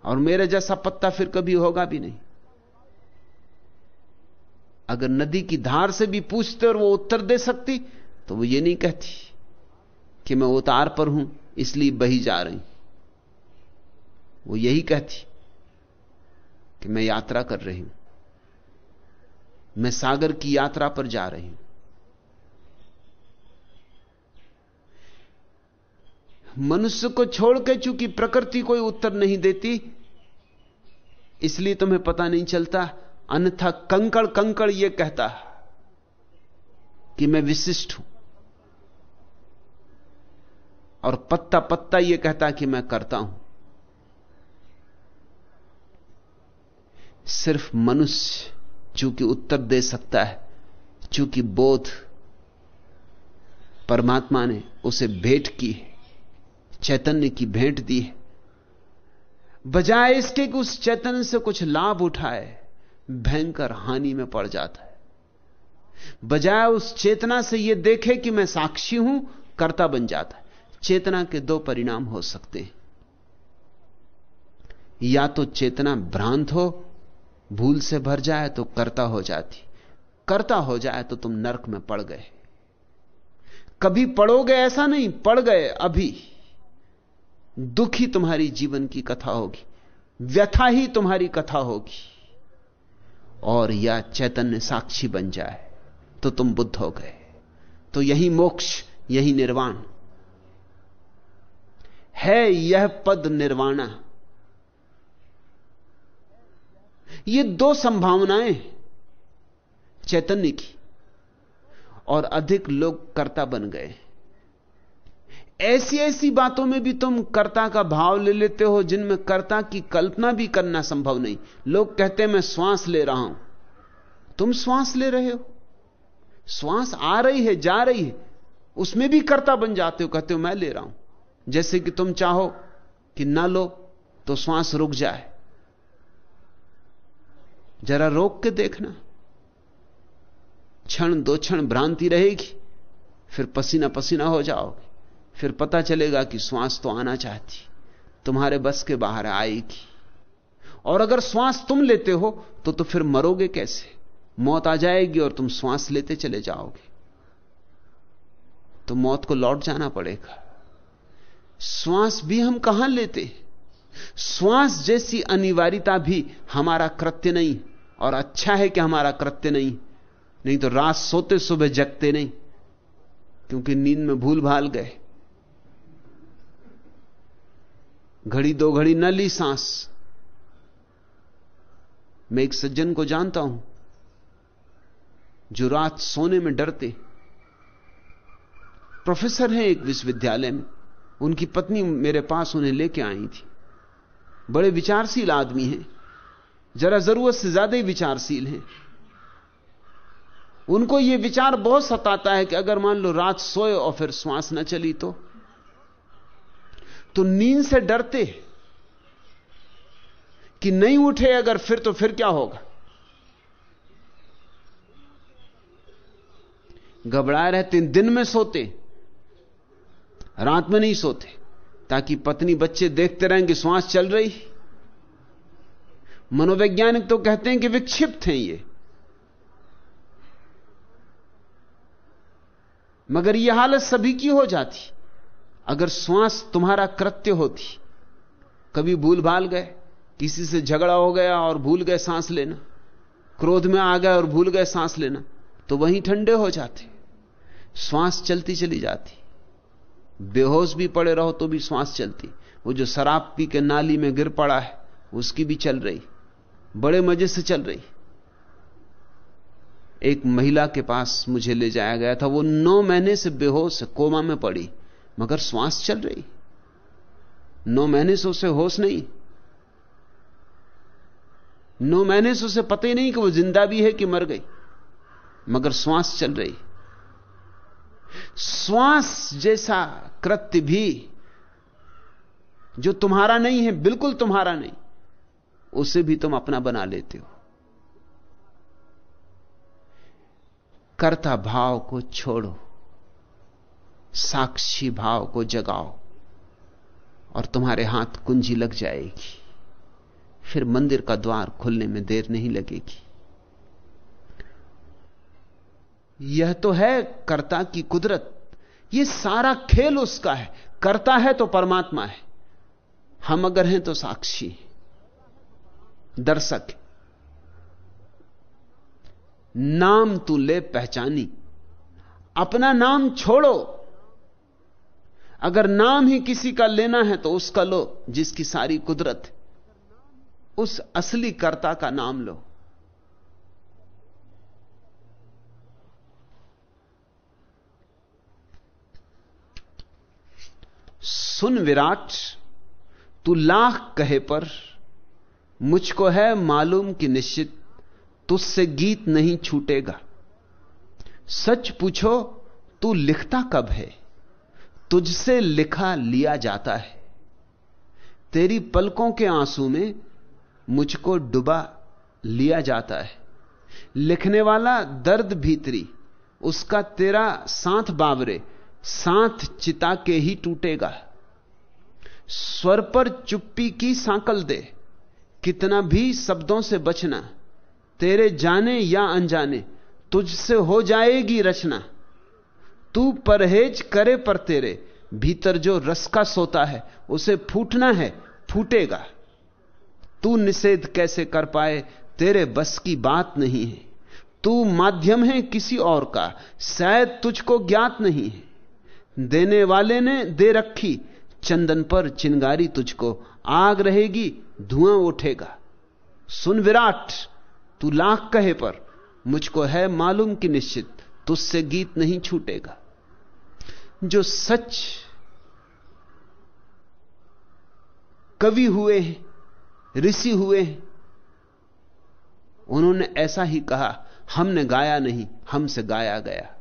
और मेरे जैसा पत्ता फिर कभी होगा भी नहीं। अगर नदी की धार से भी पूछते और वो उत्तर दे सकती तो वो ये नहीं कहती कि मैं उतार पर हूँ, इसलिए बही जा रही। वो यही कहती कि मैं यात्रा कर रही हूँ। मैं सागर की यात्रा पर जा रही हूँ। मनुष्य को छोड़ के चूँकि प्रकृति कोई उत्तर नहीं देती, इसलिए तुम्हें पता नहीं चलता, अन्यथा कंकड़ कंकड़ यह कहता कि मैं विशिष्ट हूँ। और पत्ता पत्ता यह कहता कि मैं करता हूँ। सिर्फ़ मनुष्य चूँकि उत्तर दे सकता है, चूँकि बोध परमात्मा ने उसे भेंट की है। चैतन्य की भेंट दी है। बजाय इसके कि उस चैतन्य से कुछ लाभ उठाए, भयंकर हानि में पड़ जाता है। बजाय उस चेतना से यह देखे कि मैं साक्षी हूँ, कर्ता बन जाता है। चेतना के दो परिणाम हो सकते हैं। या तो चेतना भ्रांत हो, भूल से भर जाए तो कर्ता हो जाती। कर्ता हो जाए तो तुम नरक में पड़ गए। कभी पड़ोगे ऐसा नहीं, पड़ गए अभी। दुखी तुम्हारी जीवन की कथा होगी, व्यथा ही तुम्हारी कथा होगी। और या चैतन्य साक्षी बन जाए तो तुम बुद्ध हो गए। तो यही मोक्ष, यही निर्वाण। है यह पद निर्वाणा। ये दो संभावनाएँ चैतन्य की, और अधिक लोग कर्ता बन गए। ऐसी ऐसी बातों में भी तुम कर्ता का भाव ले लेते हो, जिनमें कर्ता की कल्पना भी करना संभव नहीं। लोग कहते मैं श्वास ले रहा हूँ। तुम श्वास ले रहे हो? श्वास आ रही है, जा रही है। उसमें भी कर्ता बन जाते हो, कहते हो, मैं ले रहा हूँ। जैसे कि तुम चाहो कि ना लो तो श्वास रुक जाए। जरा रोक के देखना। क्षण दो क्षण भ्रांति रहेगी, फिर पसीना पसीना हो जाओगे। फिर पता चलेगा कि श्वास तो आना चाहती, तुम्हारे बस के बाहर आएगी। और अगर श्वास तुम लेते हो तो तो फिर मरोगे कैसे? मौत आ जाएगी और तुम श्वास लेते चले जाओगे। तो मौत को लौट जाना पड़ेगा। श्वास भी हम कहाँ लेते? श्वास जैसी अनिवार्यता भी हमारा कृत्य नहीं, और अच्छा है कि हमारा कृत्य नहीं नहीं तो रात सोते सुबह जगते नहीं, क्योंकि नींद में भूल भाल गए। घड़ी दो घड़ी न ली सांस। मैं एक सज्जन को जानता हूँ, जो रात सोने में डरते। प्रोफेसर हैं एक विश्वविद्यालय में। उनकी पत्नी मेरे पास उन्हें लेके आई थी। बड़े विचारशील आदमी हैं। जरा ज़रूरत से ज़्यादा ही विचारशील हैं। उनको यह विचार बहुत सताता है कि अगर मान लो रात सोए और फिर श्वास न चली तो तो नींद से डरते कि नहीं उठे अगर फिर तो फिर क्या होगा? घबराए रहते, दिन में सोते, रात में नहीं सोते, ताकि पत्नी बच्चे देखते रहें कि श्वास चल रही मनोवैज्ञानिक तो कहते हैं कि विक्षिप्त हैं ये। मगर यह हालत सभी की हो जाती। अगर श्वास तुम्हारा कृत्य होती, कभी भूल भाल गए, किसी से झगड़ा हो गया और भूल गए सांस लेना, क्रोध में आ गए और भूल गए सांस लेना तो वहीं ठंडे हो जाते, श्वास चलती चली जाती। बेहोश भी पड़े रहो तो भी श्वास चलती। वो जो शराब पी के नाली में गिर पड़ा है, उसकी भी चल रही, बड़े मज़े से चल रही। एक महिला के पास मुझे ले जाया गया था, वो नौ महीने से बेहोश, कोमा में पड़ी। मगर श्वास चल रही। नौ महीने से उसे होश नहीं। नौ महीने से उसे पता ही नहीं कि वो ज़िंदा भी है कि मर गई। मगर श्वास चल रही। श्वास जैसा कृत्य भी जो तुम्हारा नहीं है, बिल्कुल तुम्हारा नहीं, उसे भी तुम अपना बना लेते हो। कर्ता भाव को छोड़ो। साक्षी भाव को जगाओ और तुम्हारे हाथ कुंजी लग जाएगी। फिर मंदिर का द्वार खुलने में देर नहीं लगेगी। यह तो है कर्ता की कुदरत। यह सारा खेल उसका है। करता है तो परमात्मा है। हम अगर हैं तो साक्षी, दर्शक। नाम तू ले पहचानी। अपना नाम छोड़ो। अगर नाम ही किसी का लेना है तो उसका लो, जिसकी सारी कुदरत उस असली कर्ता का नाम लो। सुन विराट, तू लाख कहे पर, मुझको है मालूम कि निश्चित तुझसे गीत नहीं छूटेगा। सच पूछो, तू लिखता कब है? तुझसे लिखा लिया जाता है। तेरी पलकों के आँसू में मुझको डुबा लिया जाता है। लिखने वाला दर्द भीतरी, उसका तेरा साथ बावरे, साथ चिता के ही टूटेगा। स्वर पर चुप्पी की सांकल दे, कितना भी शब्दों से बचना, तेरे जाने या अनजाने, तुझसे हो जाएगी रचना। तू परहेज करे पर तेरे, भीतर जो रस का सोता है, उसे फूटना है, फूटेगा। तू निषेध कैसे कर पाए, तेरे बस की बात नहीं है। तू माध्यम है किसी और का, शायद तुझको ज्ञात नहीं है। देने वाले ने दे रखी, चंदन पर चिंगारी तुझको, आग रहेगी, धुआँ उठेगा। सुन विराट, तू लाख कहे पर, मुझको है मालूम कि निश्चित, तुझसे गीत नहीं छूटेगा। जो सच कवि हुए हैं, ऋषि हुए हैं, उन्होंने ऐसा ही कहा, हमने गाया नहीं, हमसे गाया गया।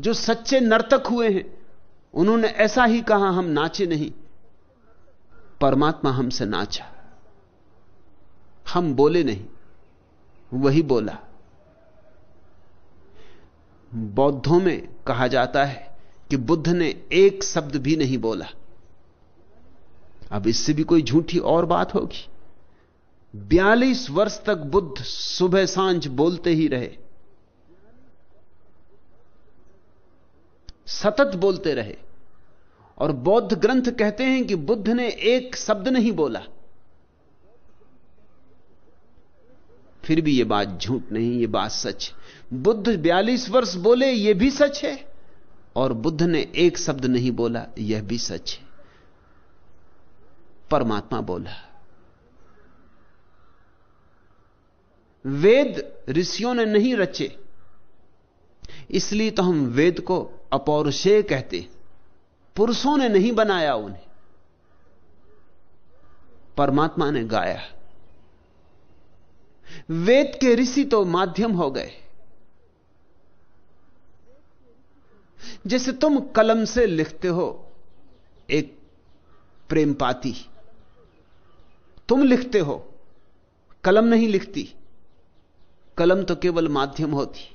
जो सच्चे नर्तक हुए हैं, उन्होंने ऐसा ही कहा, हम नाचे नहीं, परमात्मा हमसे नाचा। हम बोले नहीं, वही बोला। बौद्धों में कहा जाता है कि बुद्ध ने एक शब्द भी नहीं बोला। अब इससे भी कोई झूठी और बात होगी। बयालीस वर्ष तक बुद्ध सुबह साँझ बोलते ही रहे। सतत बोलते रहे। और बौद्ध ग्रंथ कहते हैं कि बुद्ध ने एक शब्द नहीं बोला। फिर भी यह बात झूठ नहीं यह बात सच। बुद्ध बयालीस वर्ष बोले यह भी सच है? और बुद्ध ने एक शब्द नहीं बोला, यह भी सच है। परमात्मा बोला। वेद ऋषियों ने नहीं रचे। इसलिए तो हम वेद को अपौरुषेय कहते पुरुषों ने नहीं बनाया उन्हें। परमात्मा ने गाया। वेद के ऋषि तो माध्यम हो गए। जैसे तुम कलम से लिखते हो, एक प्रेम पाती तुम लिखते हो, कलम नहीं लिखती। कलम तो केवल माध्यम होती।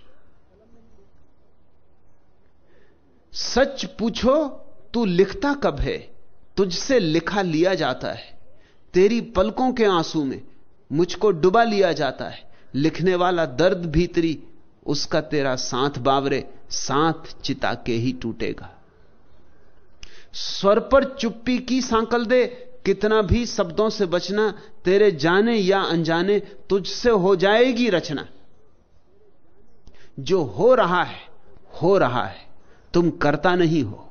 सच पूछो, तू लिखता कब है? तुझसे लिखा लिया जाता है। तेरी पलकों के आँसू में मुझको डुबा लिया जाता है। लिखने वाला दर्द भीतरी उसका तेरा साथ बावरे, साथ चिता के ही टूटेगा। स्वर पर चुप्पी की सांकल दे, कितना भी शब्दों से बचना, तेरे जाने या अनजाने, तुझसे हो जाएगी रचना। जो हो रहा है, हो रहा है, तुम करता नहीं हो।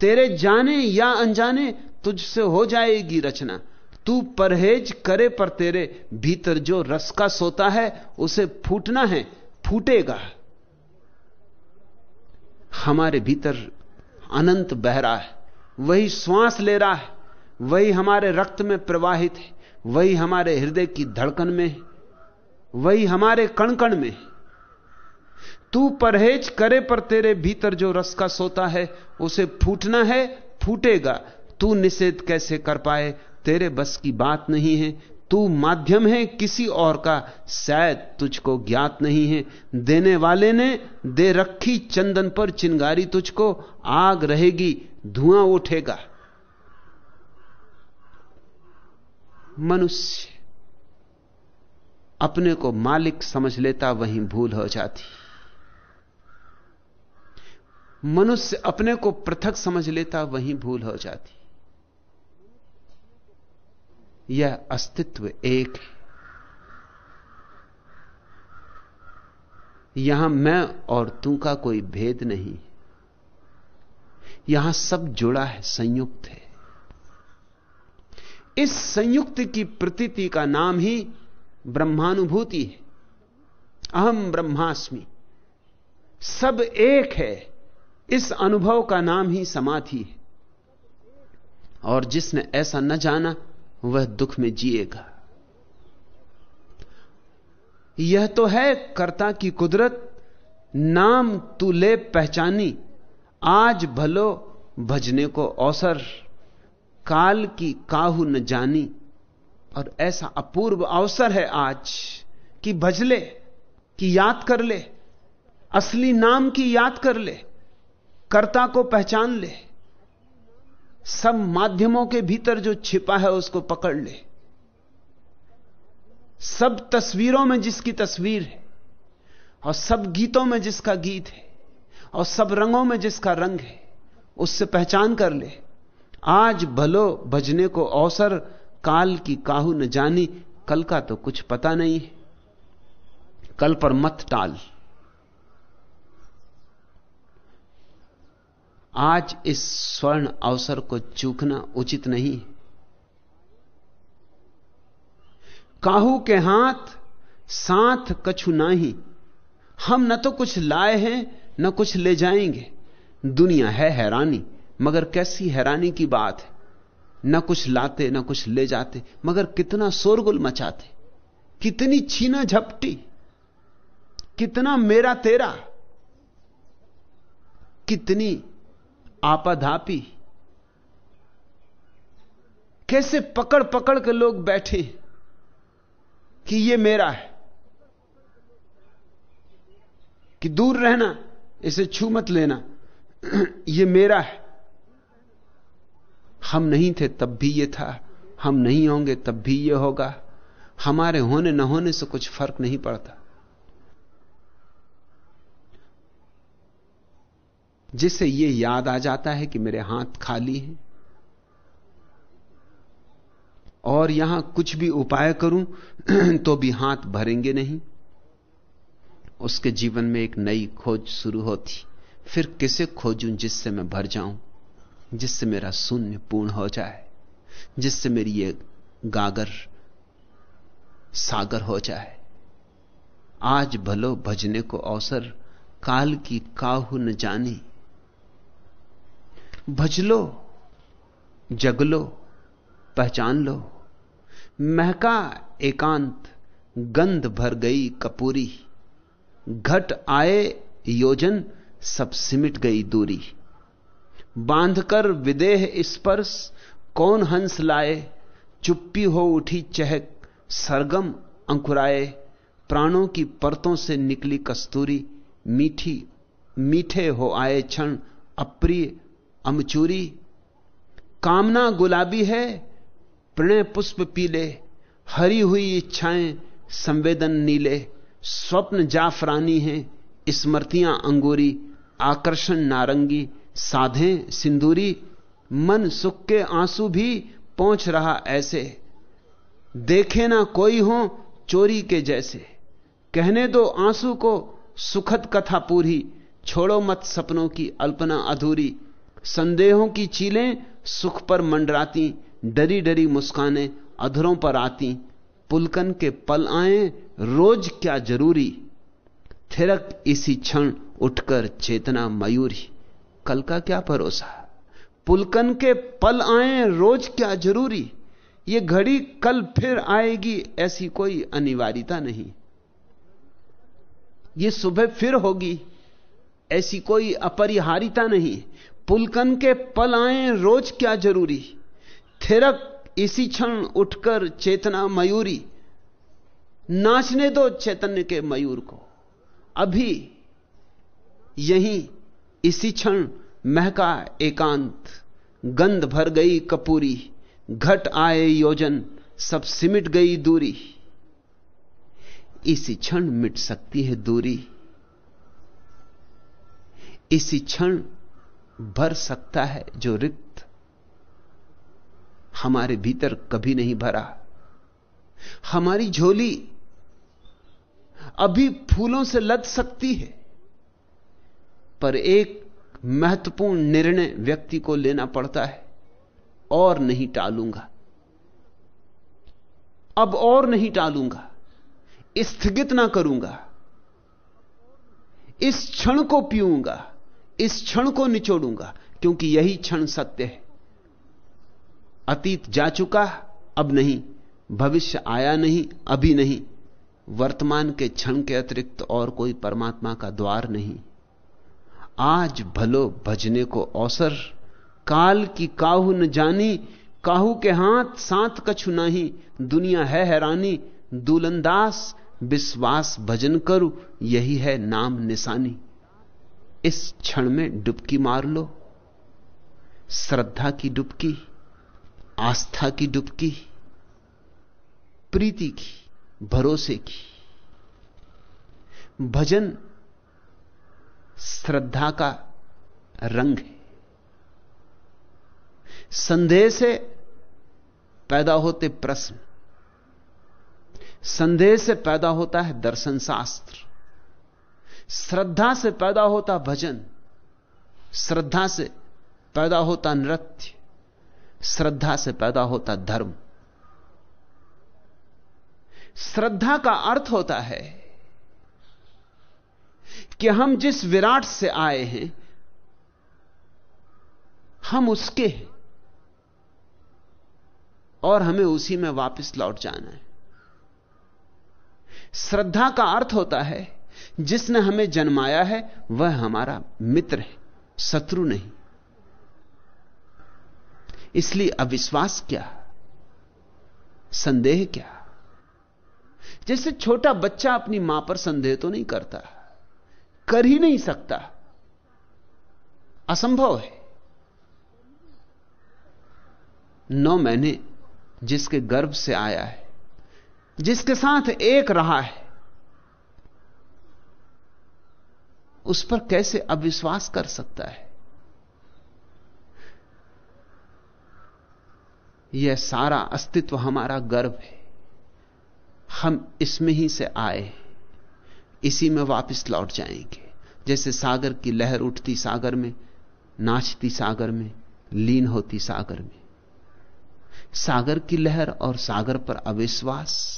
तेरे जाने या अनजाने, तुझसे हो जाएगी रचना। तू परहेज करे पर तेरे भीतर जो रस का सोता है, उसे फूटना है, फूटेगा। हमारे भीतर अनंत बह रहा है, वही श्वास ले रहा है, वही हमारे रक्त में प्रवाहित है, वही हमारे हृदय की धड़कन में वही हमारे कण कण में तू परहेज करे पर तेरे भीतर जो रस का सोता है, उसे फूटना है, फूटेगा। तू निषेध कैसे कर पाए तेरे बस की बात नहीं है, तू माध्यम है किसी और का, शायद तुझको ज्ञात नहीं है। देने वाले ने दे रखी चंदन पर चिंगारी तुझको, आग रहेगी, धुआँ उठेगा। मनुष्य अपने को मालिक समझ लेता, वहीं भूल हो जाती। मनुष्य अपने को पृथक समझ लेता, वहीं भूल हो जाती। यह अस्तित्व एक यहाँ मैं और तू का कोई भेद नहीं। यहाँ सब जुड़ा है, संयुक्त है। इस संयुक्त की प्रतीति का नाम ही ब्रह्मानुभूति है। अहम ब्रह्मास्मि। सब एक है। इस अनुभव का नाम ही समाधि है। और जिसने ऐसा न जाना वह दुख में जिएगा। यह तो है कर्ता की कुदरत, नाम तू ले पहचानी, आज भलो भजने को अवसर, काल की काहू न जानी, और ऐसा अपूर्व अवसर है आज कि भज ले, कि याद कर ले, असली नाम की याद कर ले, कर्ता को पहचान ले। सब माध्यमों के भीतर जो छिपा है उसको पकड़ ले। सब तस्वीरों में जिसकी तस्वीर है, और सब गीतों में जिसका गीत है, और सब रंगों में जिसका रंग है, उससे पहचान कर ले। आज भलो भजने को अवसर काल की काहू न जानी, कल का तो कुछ पता नहीं है। कल पर मत टाल। आज इस स्वर्ण अवसर को चूकना उचित नहीं। काहू के हाथ साथ कछु नाही। हम न तो कुछ लाए हैं, न कुछ ले जाएँगे। दुनिया है हैरानी, मगर कैसी हैरानी की बात है। न कुछ लाते, न कुछ ले जाते, मगर कितना शोरगुल मचाते। कितनी छीना झपटी, कितना मेरा तेरा। कितनी आपाधापी कैसे पकड़ पकड़ के लोग बैठे कि ये मेरा है? कि दूर रहना, इसे छू मत लेना, ये मेरा है। हम नहीं थे, तब भी ये था। हम नहीं होंगे, तब भी यह होगा। हमारे होने न होने से कुछ फ़र्क नहीं पड़ता। जिससे यह याद आ जाता है कि मेरे हाथ खाली हैं। और यहाँ कुछ भी उपाय करूँ तो भी हाथ भरेंगे नहीं। उसके जीवन में एक नई खोज शुरू होती। फिर किसे खोजूं जिससे मैं भर जाऊँ? जिससे मेरा शून्य पूर्ण हो जाए? जिससे मेरी ये गागर सागर हो जाए? आज भलो भजने को अवसर काल की काहू न जानी। भजलो जगलो पहचान लो। महका एकांत, गंध भर गई कपूरी। घट आए योजन, सब सिमट गई दूरी। बांधकर विदेह स्पर्श, कौन हंस लाए? चुप्पी हो उठी चहक, सरगम अंकुराए। प्राणों की परतों से निकली कस्तूरी, मीठी, मीठे हो आए क्षण अप्रिय अमचूरी कामना गुलाबी है, प्रणय पुष्प पीले हरी हुई इच्छाएँ संवेदन नीले, स्वप्न जाफरानी हैं, स्मृतियाँ अंगूरी, आकर्षण नारंगी, साधे सिंदूरी, मन सुख के आँसू भी पहुँच रहा ऐसे। देखे ना कोई हो चोरी के जैसे। कहने दो आँसू को सुखद कथा पूरी, छोड़ो मत सपनों की अल्पना अधूरी। संदेहों की चीलें सुख पर मंडराती डरी डरी मुस्काने अधरों पर आती। पुलकन के पल आए, रोज क्या ज़रूरी? थिरक इसी क्षण उठकर चेतना मयूरी। कल का क्या भरोसा? पुलकन के पल आए, रोज क्या ज़रूरी? ये घड़ी कल फिर आएगी, ऐसी कोई अनिवार्यता नहीं। ये सुबह फिर होगी, ऐसी कोई अपरिहारिता नहीं। पुलकन के पल आए, रोज क्या ज़रूरी? थिरक इसी क्षण उठकर चेतना मयूरी। नाचने दो चैतन्य के मयूर को। अभी यहीं इसी क्षण महका एकांत। गंध भर गई कपूरी। घट आए योजन, सब सिमट गई दूरी। इसी क्षण मिट सकती है दूरी। इसी क्षण भर सकता है जो रिक्त हमारे भीतर कभी नहीं भरा। हमारी झोली अभी फूलों से लद सकती है, पर एक महत्वपूर्ण निर्णय व्यक्ति को लेना पड़ता है, और नहीं टालूँगा। अब और नहीं टालूँगा, स्थगित ना करूँगा, इस क्षण को पीऊँगा। इस क्षण को निचोड़ूँगा, क्योंकि यही क्षण सत्य है। अतीत जा चुका, अब नहीं। भविष्य आया नहीं, अभी नहीं। वर्तमान के क्षण के अतिरिक्त और कोई परमात्मा का द्वार नहीं। आज भलो भजने को अवसर, काल की काहू न जानी, काहू के हाथ सात कछु नहीं। दुनिया है हैरानी दुलंदास विश्वास भजन करू, यही है नाम निशानी। इस क्षण में डुबकी मार लो। श्रद्धा की डुबकी, आस्था की डुबकी, प्रीति की, भरोसे की। भजन श्रद्धा का रंग है। संदेह से पैदा होते प्रश्न, संदेह से पैदा होता है दर्शन शास्त्र। श्रद्धा से पैदा होता भजन, श्रद्धा से पैदा होता नृत्य, श्रद्धा से पैदा होता धर्म। श्रद्धा का अर्थ होता है कि हम जिस विराट से आए हैं, हम उसके हैं और हमें उसी में वापस लौट जाना है। श्रद्धा का अर्थ होता है जिसने हमें जन्माया है, वह हमारा मित्र है, शत्रु नहीं। इसलिए अविश्वास क्या? संदेह क्या? जैसे छोटा बच्चा अपनी माँ पर संदेह तो नहीं करता, कर ही नहीं सकता। असंभव है। नौ महीने जिसके गर्भ से आया है, जिसके साथ एक रहा है उस पर कैसे अविश्वास कर सकता है? यह सारा अस्तित्व हमारा गर्व है। हम इसमें ही से आए इसी में वापस लौट जाएँगे। जैसे सागर की लहर उठती सागर में, नाचती सागर में, लीन होती सागर में। सागर की लहर और सागर पर अविश्वास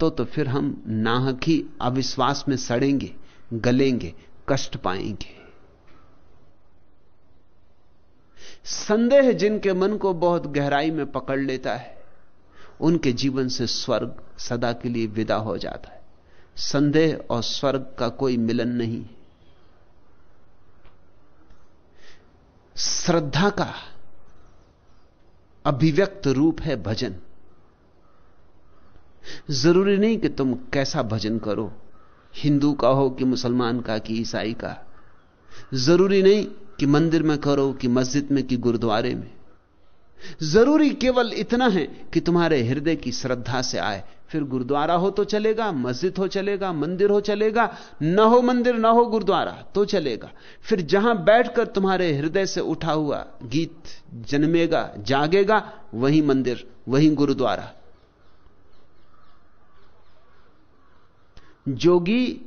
तो तो फिर हम नाहक ही अविश्वास में सड़ेंगे। गलेंगे, कष्ट पाएँगे। संदेह जिनके मन को बहुत गहराई में पकड़ लेता है, उनके जीवन से स्वर्ग सदा के लिए विदा हो जाता है। संदेह और स्वर्ग का कोई मिलन नहीं। श्रद्धा का अभिव्यक्त रूप है भजन। ज़रूरी नहीं कि तुम कैसा भजन करो। हिंदू का हो कि मुसलमान का, कि ईसाई का। ज़रूरी नहीं कि मंदिर में करो, कि मस्जिद में, कि गुरुद्वारे में। ज़रूरी केवल इतना है कि तुम्हारे हृदय की श्रद्धा से आए। फिर गुरुद्वारा हो तो चलेगा, मस्जिद हो चलेगा, मंदिर हो चलेगा, न हो मंदिर, न हो गुरुद्वारा तो चलेगा। फिर जहाँ बैठकर तुम्हारे हृदय से उठा हुआ गीत जन्मेगा, जागेगा, वही मंदिर, वही गुरुद्वारा। जोगी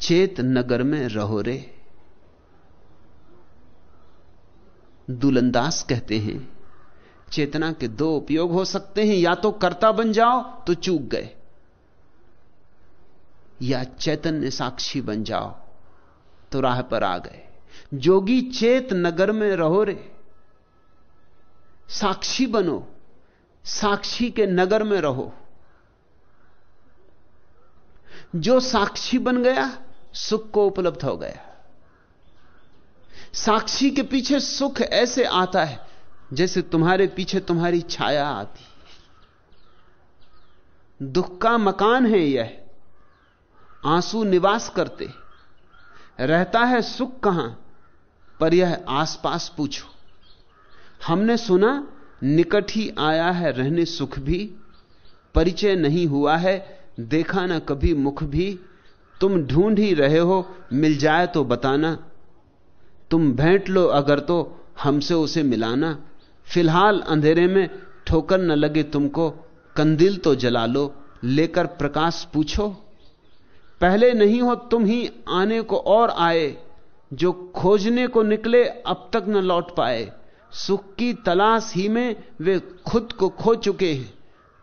चेत नगर में रहो रे। दुलंदास कहते हैं, चेतना के दो उपयोग हो सकते हैं, या तो कर्ता बन जाओ तो चूक गए, या चैतन्य साक्षी बन जाओ तो राह पर आ गए। जोगी चेत नगर में रहो रे। साक्षी बनो, साक्षी के नगर में रहो। जो साक्षी बन गया, सुख को उपलब्ध हो गया। साक्षी के पीछे सुख ऐसे आता है, जैसे तुम्हारे पीछे तुम्हारी छाया आती। दुख का मकान है यह। आँसू निवास करते। रहता है सुख कहाँ? पर यह आसपास पूछो। हमने सुना, निकट ही आया है रहने सुख भी, परिचय नहीं हुआ है देखा ना कभी मुख भी, तुम ढूंढ ही रहे हो, मिल जाए तो बताना। तुम भेंट लो अगर तो हमसे उसे मिलाना। फ़िलहाल अंधेरे में ठोकर न लगे तुमको, कंदिल तो जला लो, लेकर प्रकाश पूछो। पहले नहीं हो तुम ही आने को और आए, जो खोजने को निकले अब तक न लौट पाए। सुख की तलाश ही में वे खुद को खो चुके हैं।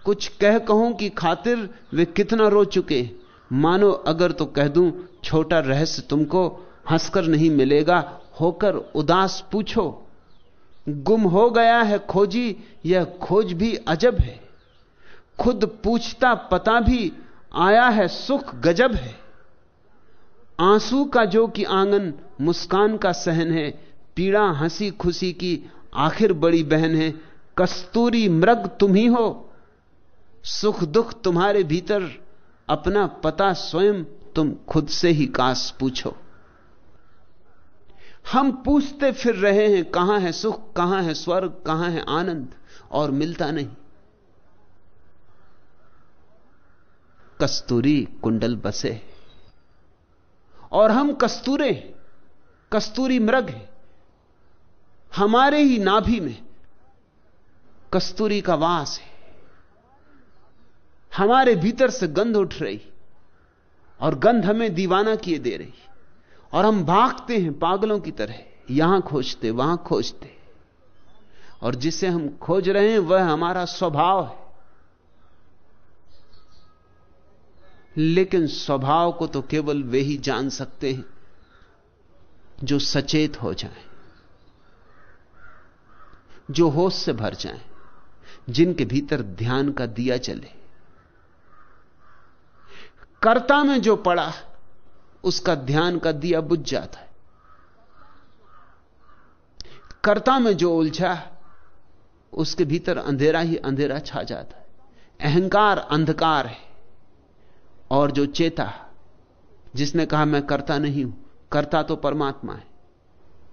कुछ कह कहूँ की खातिर वे कितना रो चुके। मानो अगर तो कह दूँ, छोटा रहस्य तुमको हंसकर नहीं मिलेगा, होकर उदास पूछो। गुम हो गया है खोजी, यह खोज भी अजब है। खुद पूछता पता भी आया है सुख गजब है। आँसू का जो कि आँगन, मुस्कान का सहन है, पीड़ा, हँसी खुशी की आखिर बड़ी बहन है, कस्तूरी मृग तुम ही हो। सुख दुख तुम्हारे भीतर, अपना पता स्वयं तुम खुद से ही काश पूछो। हम पूछते फिर रहे हैं, कहाँ है सुख, कहाँ है स्वर्ग, कहाँ है आनंद, और मिलता नहीं। कस्तूरी कुंडल बसे और हम कस्तूरे, कस्तूरी मृग हैं। हमारे ही नाभि में कस्तूरी का वास है। हमारे भीतर से गंध उठ रही और गंध हमें दीवाना किए दे रही और हम भागते हैं पागलों की तरह। यहाँ खोजते वहाँ खोजते। और जिसे हम खोज रहे हैं वह हमारा स्वभाव है। लेकिन स्वभाव को तो केवल वे ही जान सकते हैं जो सचेत हो जाएँ, जो होश से भर जाएँ, जिनके भीतर ध्यान का दिया चले। कर्ता में जो पड़ा, उसका ध्यान का दिया बुझ जाता है। कर्ता में जो उलझा, उसके भीतर अंधेरा ही अंधेरा छा जाता है। अहंकार अंधकार है। और जो चेता, जिसने कहा, मैं करता नहीं हूँ, करता तो परमात्मा है,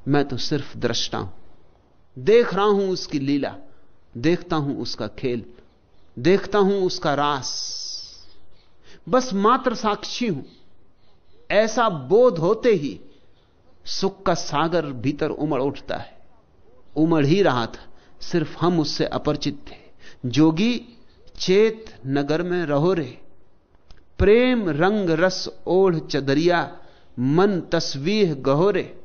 मैं तो सिर्फ़ दृष्टा हूँ। देख रहा हूँ उसकी लीला, देखता हूँ उसका खेल, देखता हूँ उसका रास बस मात्र साक्षी हूँ। ऐसा बोध होते ही सुख का सागर भीतर उमड़ उठता है। उमड़ ही रहा था। सिर्फ़ हम उससे अपरिचित थे। जोगी, चेत नगर में रहो रे। प्रेम रंग रस ओढ़ चदरिया, मन तस्वीर गहोरे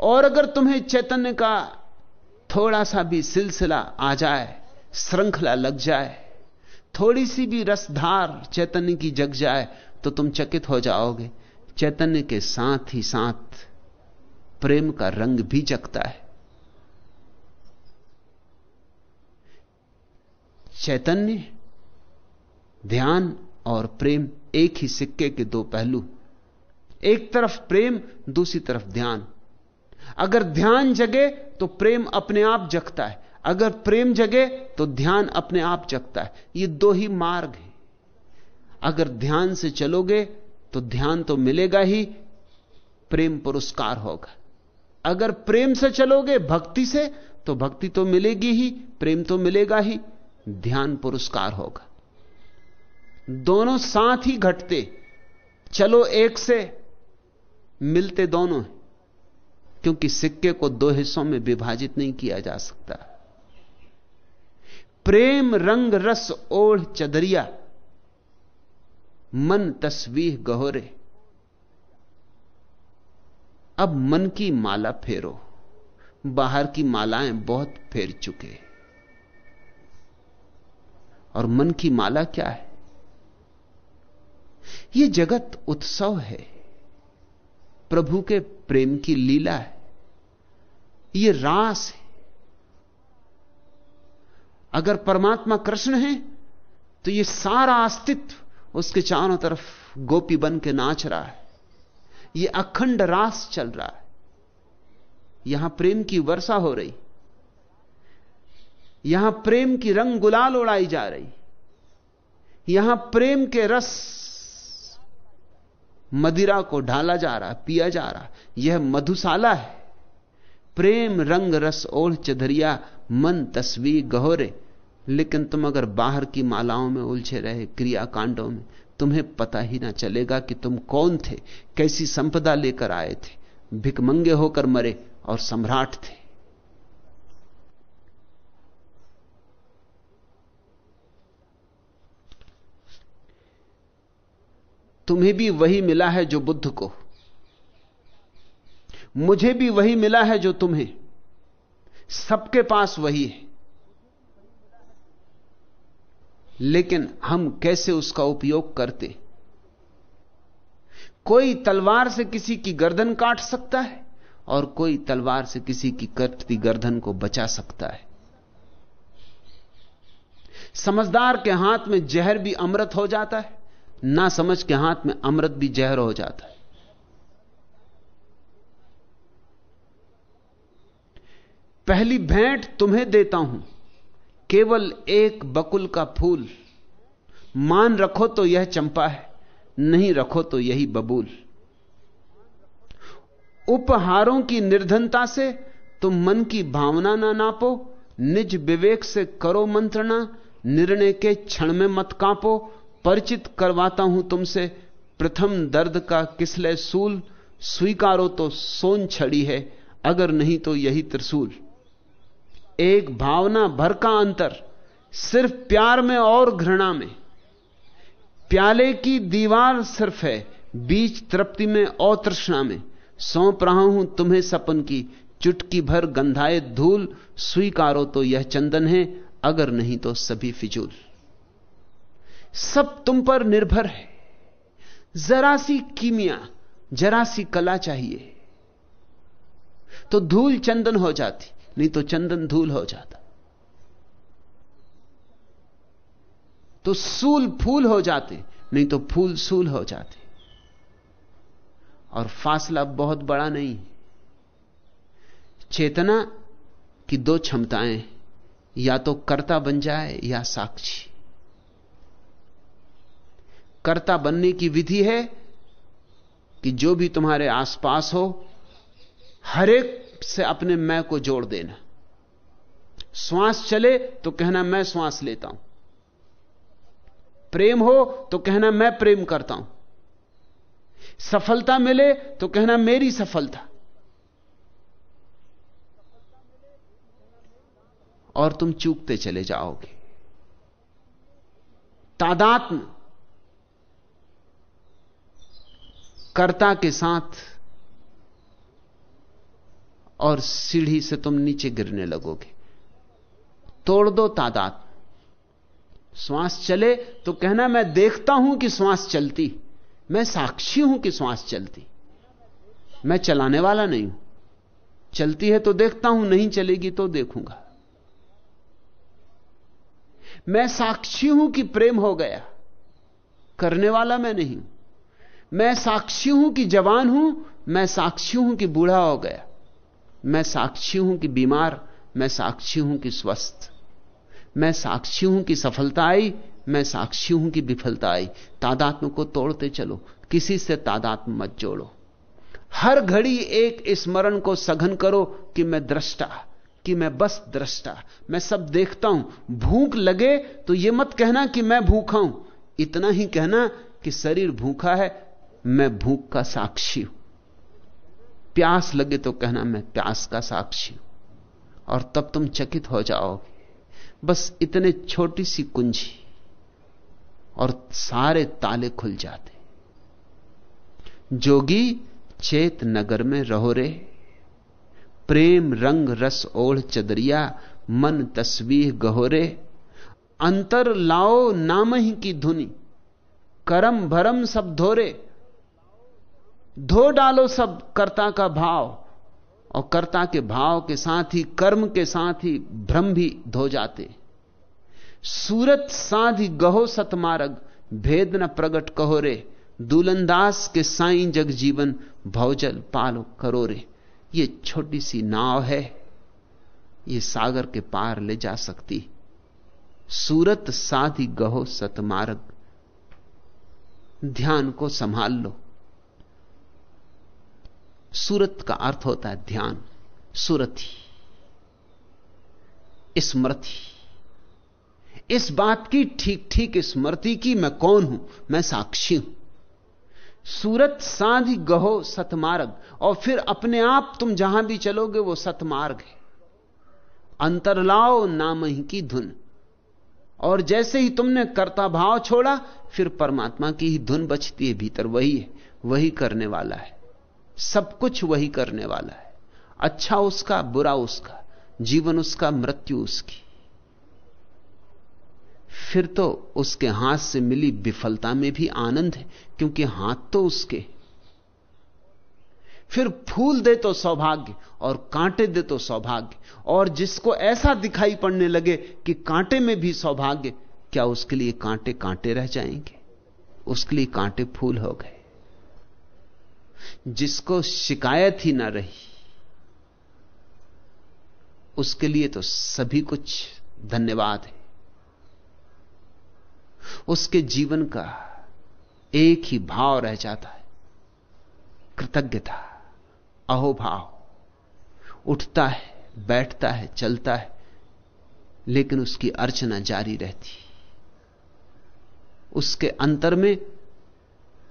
और अगर तुम्हें चैतन्य का थोड़ा सा भी सिलसिला आ जाए, श्रृंखला लग जाए थोड़ी सी भी रसधार चैतन्य की जग जाए तो तुम चकित हो जाओगे। चैतन्य के साथ ही साथ प्रेम का रंग भी जगता है। चैतन्य, ध्यान और प्रेम एक ही सिक्के के दो पहलू। एक तरफ़ प्रेम, दूसरी तरफ़ ध्यान। अगर ध्यान जगे तो प्रेम अपने आप जगता है। अगर प्रेम जगे तो ध्यान अपने आप जगता है। ये दो ही मार्ग हैं। अगर ध्यान से चलोगे तो ध्यान तो मिलेगा ही, प्रेम पुरस्कार होगा। अगर प्रेम से चलोगे भक्ति से तो भक्ति तो मिलेगी ही, प्रेम तो मिलेगा ही, ध्यान पुरस्कार होगा। दोनों साथ ही घटते, चलो एक से मिलते दोनों क्योंकि सिक्के को दो हिस्सों में विभाजित नहीं किया जा सकता। प्रेम रंग रस ओढ़ चदरिया, मन तस्वीर गहोरे। अब मन की माला फेरो, बाहर की मालाएँ बहुत फेर चुके। और मन की माला क्या है? यह जगत उत्सव है, प्रभु के प्रेम की लीला है। यह रास है अगर परमात्मा कृष्ण है तो यह सारा अस्तित्व उसके चारों तरफ़ गोपी बन के नाच रहा है। यह अखंड रास चल रहा है। यहाँ प्रेम की वर्षा हो रही। यहाँ प्रेम की रंग गुलाल उड़ाई जा रही। यहाँ प्रेम के रस मदिरा को ढाला जा रहा, पिया जा रहा। यह मधुशाला है। प्रेम रंग रस ओढ़ चधरिया मन तस्वीर गहोरे, लेकिन तुम अगर बाहर की मालाओं में उलझे रहे, क्रियाकांडों में, तुम्हें पता ही ना चलेगा कि तुम कौन थे, कैसी संपदा लेकर आए थे, भिकमंगे होकर मरे और सम्राट थे। तुम्हें भी वही मिला है जो बुद्ध को। मुझे भी वही मिला है जो तुम्हें। सबके पास वही है। लेकिन हम कैसे उसका उपयोग करते? कोई तलवार से किसी की गर्दन काट सकता है और कोई तलवार से किसी की कटती गर्दन को बचा सकता है। समझदार के हाथ में जहर भी अमृत हो जाता है, ना समझ के हाथ में अमृत भी जहर हो जाता है। पहली भेंट तुम्हें देता हूँ। केवल एक बकुल का फूल। मान रखो तो यह चंपा है, नहीं रखो तो यही बबूल। उपहारों की निर्धनता से तुम मन की भावना ना नापो, निज विवेक से करो मंत्रणा निर्णय के क्षण में मत कांपो। परिचित करवाता हूँ तुमसे, प्रथम दर्द का किसले सूल, स्वीकारो तो सोन छड़ी है, अगर नहीं तो यही त्रिशूल। एक भावना भर का अंतर, सिर्फ़ प्यार में और घृणा में। प्याले की दीवार सिर्फ़ है, बीच तृप्ति में और तृष्णा में। सौंप रहा हूँ तुम्हें सपन की, चुटकी भर गंधाए धूल। स्वीकारो तो यह चंदन है, अगर नहीं तो सभी फिजूल। सब तुम पर निर्भर है। जरा सी कीमिया, जरा सी कला चाहिए। तो धूल चंदन हो जाती। नहीं तो चंदन धूल हो जाता। तो सूल फूल हो जाते, नहीं तो फूल सूल हो जाते। और फासला बहुत बड़ा नहीं। चेतना की दो क्षमताएँ, या तो कर्ता बन जाए या साक्षी। कर्ता बनने की विधि है कि जो भी तुम्हारे आसपास हो, हर एक से अपने मैं को जोड़ देना। श्वास चले तो कहना, मैं श्वास लेता हूँ। प्रेम हो तो कहना, मैं प्रेम करता हूँ। सफलता मिले तो कहना, मेरी सफलता। और तुम चूकते चले जाओगे। तादात्म कर्ता के साथ और सीढ़ी से तुम नीचे गिरने लगोगे। तोड़ दो तादात श्वास चले तो कहना, मैं देखता हूँ कि श्वास चलती। मैं साक्षी हूँ कि श्वास चलती। मैं चलाने वाला नहीं हूँ। चलती है तो देखता हूँ, नहीं चलेगी तो देखूँगा। मैं साक्षी हूँ कि प्रेम हो गया। करने वाला मैं नहीं हूँ। मैं साक्षी हूँ कि जवान हूँ। मैं साक्षी हूँ कि बूढ़ा हो गया। मैं साक्षी हूँ कि बीमार, मैं साक्षी हूँ कि स्वस्थ। मैं साक्षी हूँ कि सफलता आई मैं साक्षी हूँ कि विफलता आई तादात्म को तोड़ते चलो, किसी से तादात्म मत जोड़ो। हर घड़ी एक स्मरण को सघन करो कि मैं दृष्टा, कि मैं बस दृष्टा। मैं सब देखता हूँ, भूख लगे तो यह मत कहना कि मैं भूखा हूँ। इतना ही कहना कि शरीर भूखा है, मैं भूख का साक्षी हूँ। प्यास लगे तो कहना, मैं प्यास का साक्षी हूँ और तब तुम चकित हो जाओगे। बस इतने छोटी सी कुंजी और सारे ताले खुल जाते। जोगी चेत नगर में रहो रे। प्रेम, रंग, रस, ओढ़, चदरिया, मन, तस्वीर गहोरे अंतर लाओ नाम ही की धुनी करम भरम सब धोरे धो डालो सब कर्ता का भाव, और कर्ता के भाव के साथ ही, कर्म के साथ ही भ्रम भी धो जाते। सूरत साधि गहो सतमारग, भेद न प्रगट कहो रे। के साई जग जीवन, भौजल पालो करो रे। ये छोटी सी नाव है, ये सागर के पार ले जा सकती। सूरत साधि गहो सतमारग, ध्यान को संभाल लो। सूरत का अर्थ होता है ध्यान सुरथी स्मृति इस बात की ठीक ठीक स्मृति की मैं कौन हूँ? मैं साक्षी हूँ। सूरत साधि गहो सतमार्ग, और फिर अपने आप तुम जहाँ भी चलोगे वो सतमार्ग है। अंतरलाओ नाम ही की धुन। और जैसे ही तुमने कर्ता भाव छोड़ा, फिर परमात्मा की ही धुन बचती है, भीतर वही है, वही करने वाला है। सब कुछ वही करने वाला है। अच्छा उसका, बुरा उसका, जीवन उसका, मृत्यु उसकी। फिर तो उसके हाथ से मिली विफलता में भी आनंद है, क्योंकि हाथ तो उसके फिर फूल दे तो सौभाग्य, और कांटे दे तो सौभाग्य, और जिसको ऐसा दिखाई पड़ने लगे कि कांटे में भी सौभाग्य, क्या उसके लिए कांटे कांटे रह जाएँगे? उसके लिए कांटे फूल हो गए। जिसको शिकायत ही ना रही, उसके लिए तो सभी कुछ धन्यवाद है। उसके जीवन का एक ही भाव रह जाता है, कृतज्ञता, अहोभाव। उठता है, बैठता है, चलता है, लेकिन उसकी अर्चना जारी रहती। उसके अंतर में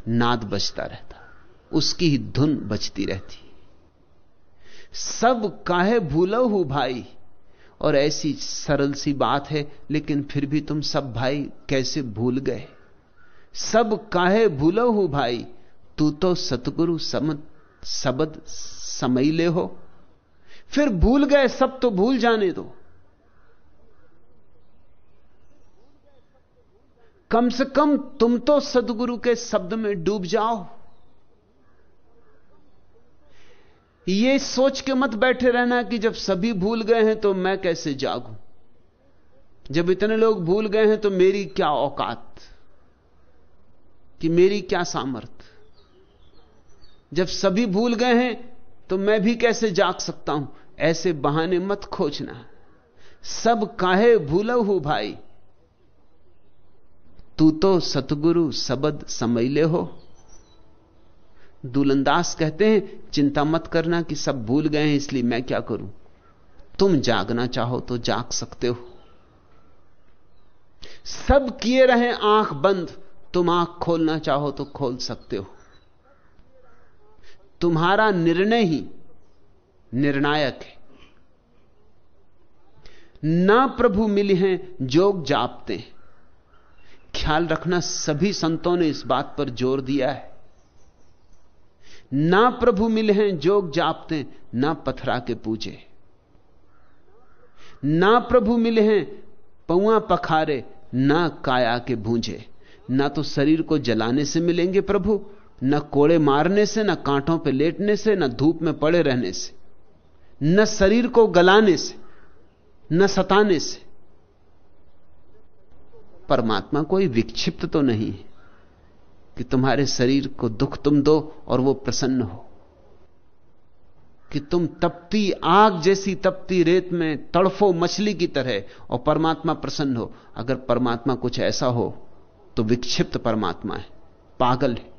नाद बजता रहता। उसकी ही धुन बचती रहती। सब काहे भूलो हूँ भाई? और ऐसी सरल सी बात है, लेकिन फिर भी तुम सब भाई कैसे भूल गए? सब काहे भूलो हूँ भाई? तू तो सतगुरु समद सबद समय ले हो। फिर भूल गए, सब तो भूल जाने दो। कम से कम तुम तो सदगुरु के शब्द में डूब जाओ। ये सोच के मत बैठे रहना कि जब सभी भूल गए हैं तो मैं कैसे जागूं? जब इतने लोग भूल गए हैं तो मेरी क्या औकात? कि मेरी क्या सामर्थ? जब सभी भूल गए हैं तो मैं भी कैसे जाग सकता हूँ? ऐसे बहाने मत खोजना। सब काहे भूल हो भाई? तू तो सतगुरु सबद समैले हो। दुलंदास कहते हैं, चिंता मत करना कि सब भूल गए हैं, इसलिए मैं क्या करूँ? तुम जागना चाहो तो जाग सकते हो। सब किए रहे, आँख बंद, तुम आँख खोलना चाहो तो खोल सकते हो। तुम्हारा निर्णय ही निर्णायक है। ना प्रभु मिले हैं, जोग जापते ख्याल रखना, सभी संतों ने इस बात पर ज़ोर दिया है। ना प्रभु मिले हैं, जोग जापते ना पथरा के पूजे। ना प्रभु मिले हैं, पौआ पखारे, ना काया के भूंजे। ना तो शरीर को जलाने से मिलेंगे प्रभु, न कोड़े मारने से, न कांटों पे लेटने से, न धूप में पड़े रहने से। न शरीर को गलाने से, न सताने से। परमात्मा कोई विक्षिप्त तो नहीं है। कि तुम्हारे शरीर को दुख तुम दो और वो प्रसन्न हो। कि तुम तपती आग जैसी तपती रेत में तड़फो मछली की तरह और परमात्मा प्रसन्न हो। अगर परमात्मा कुछ ऐसा हो तो विक्षिप्त परमात्मा है, पागल है।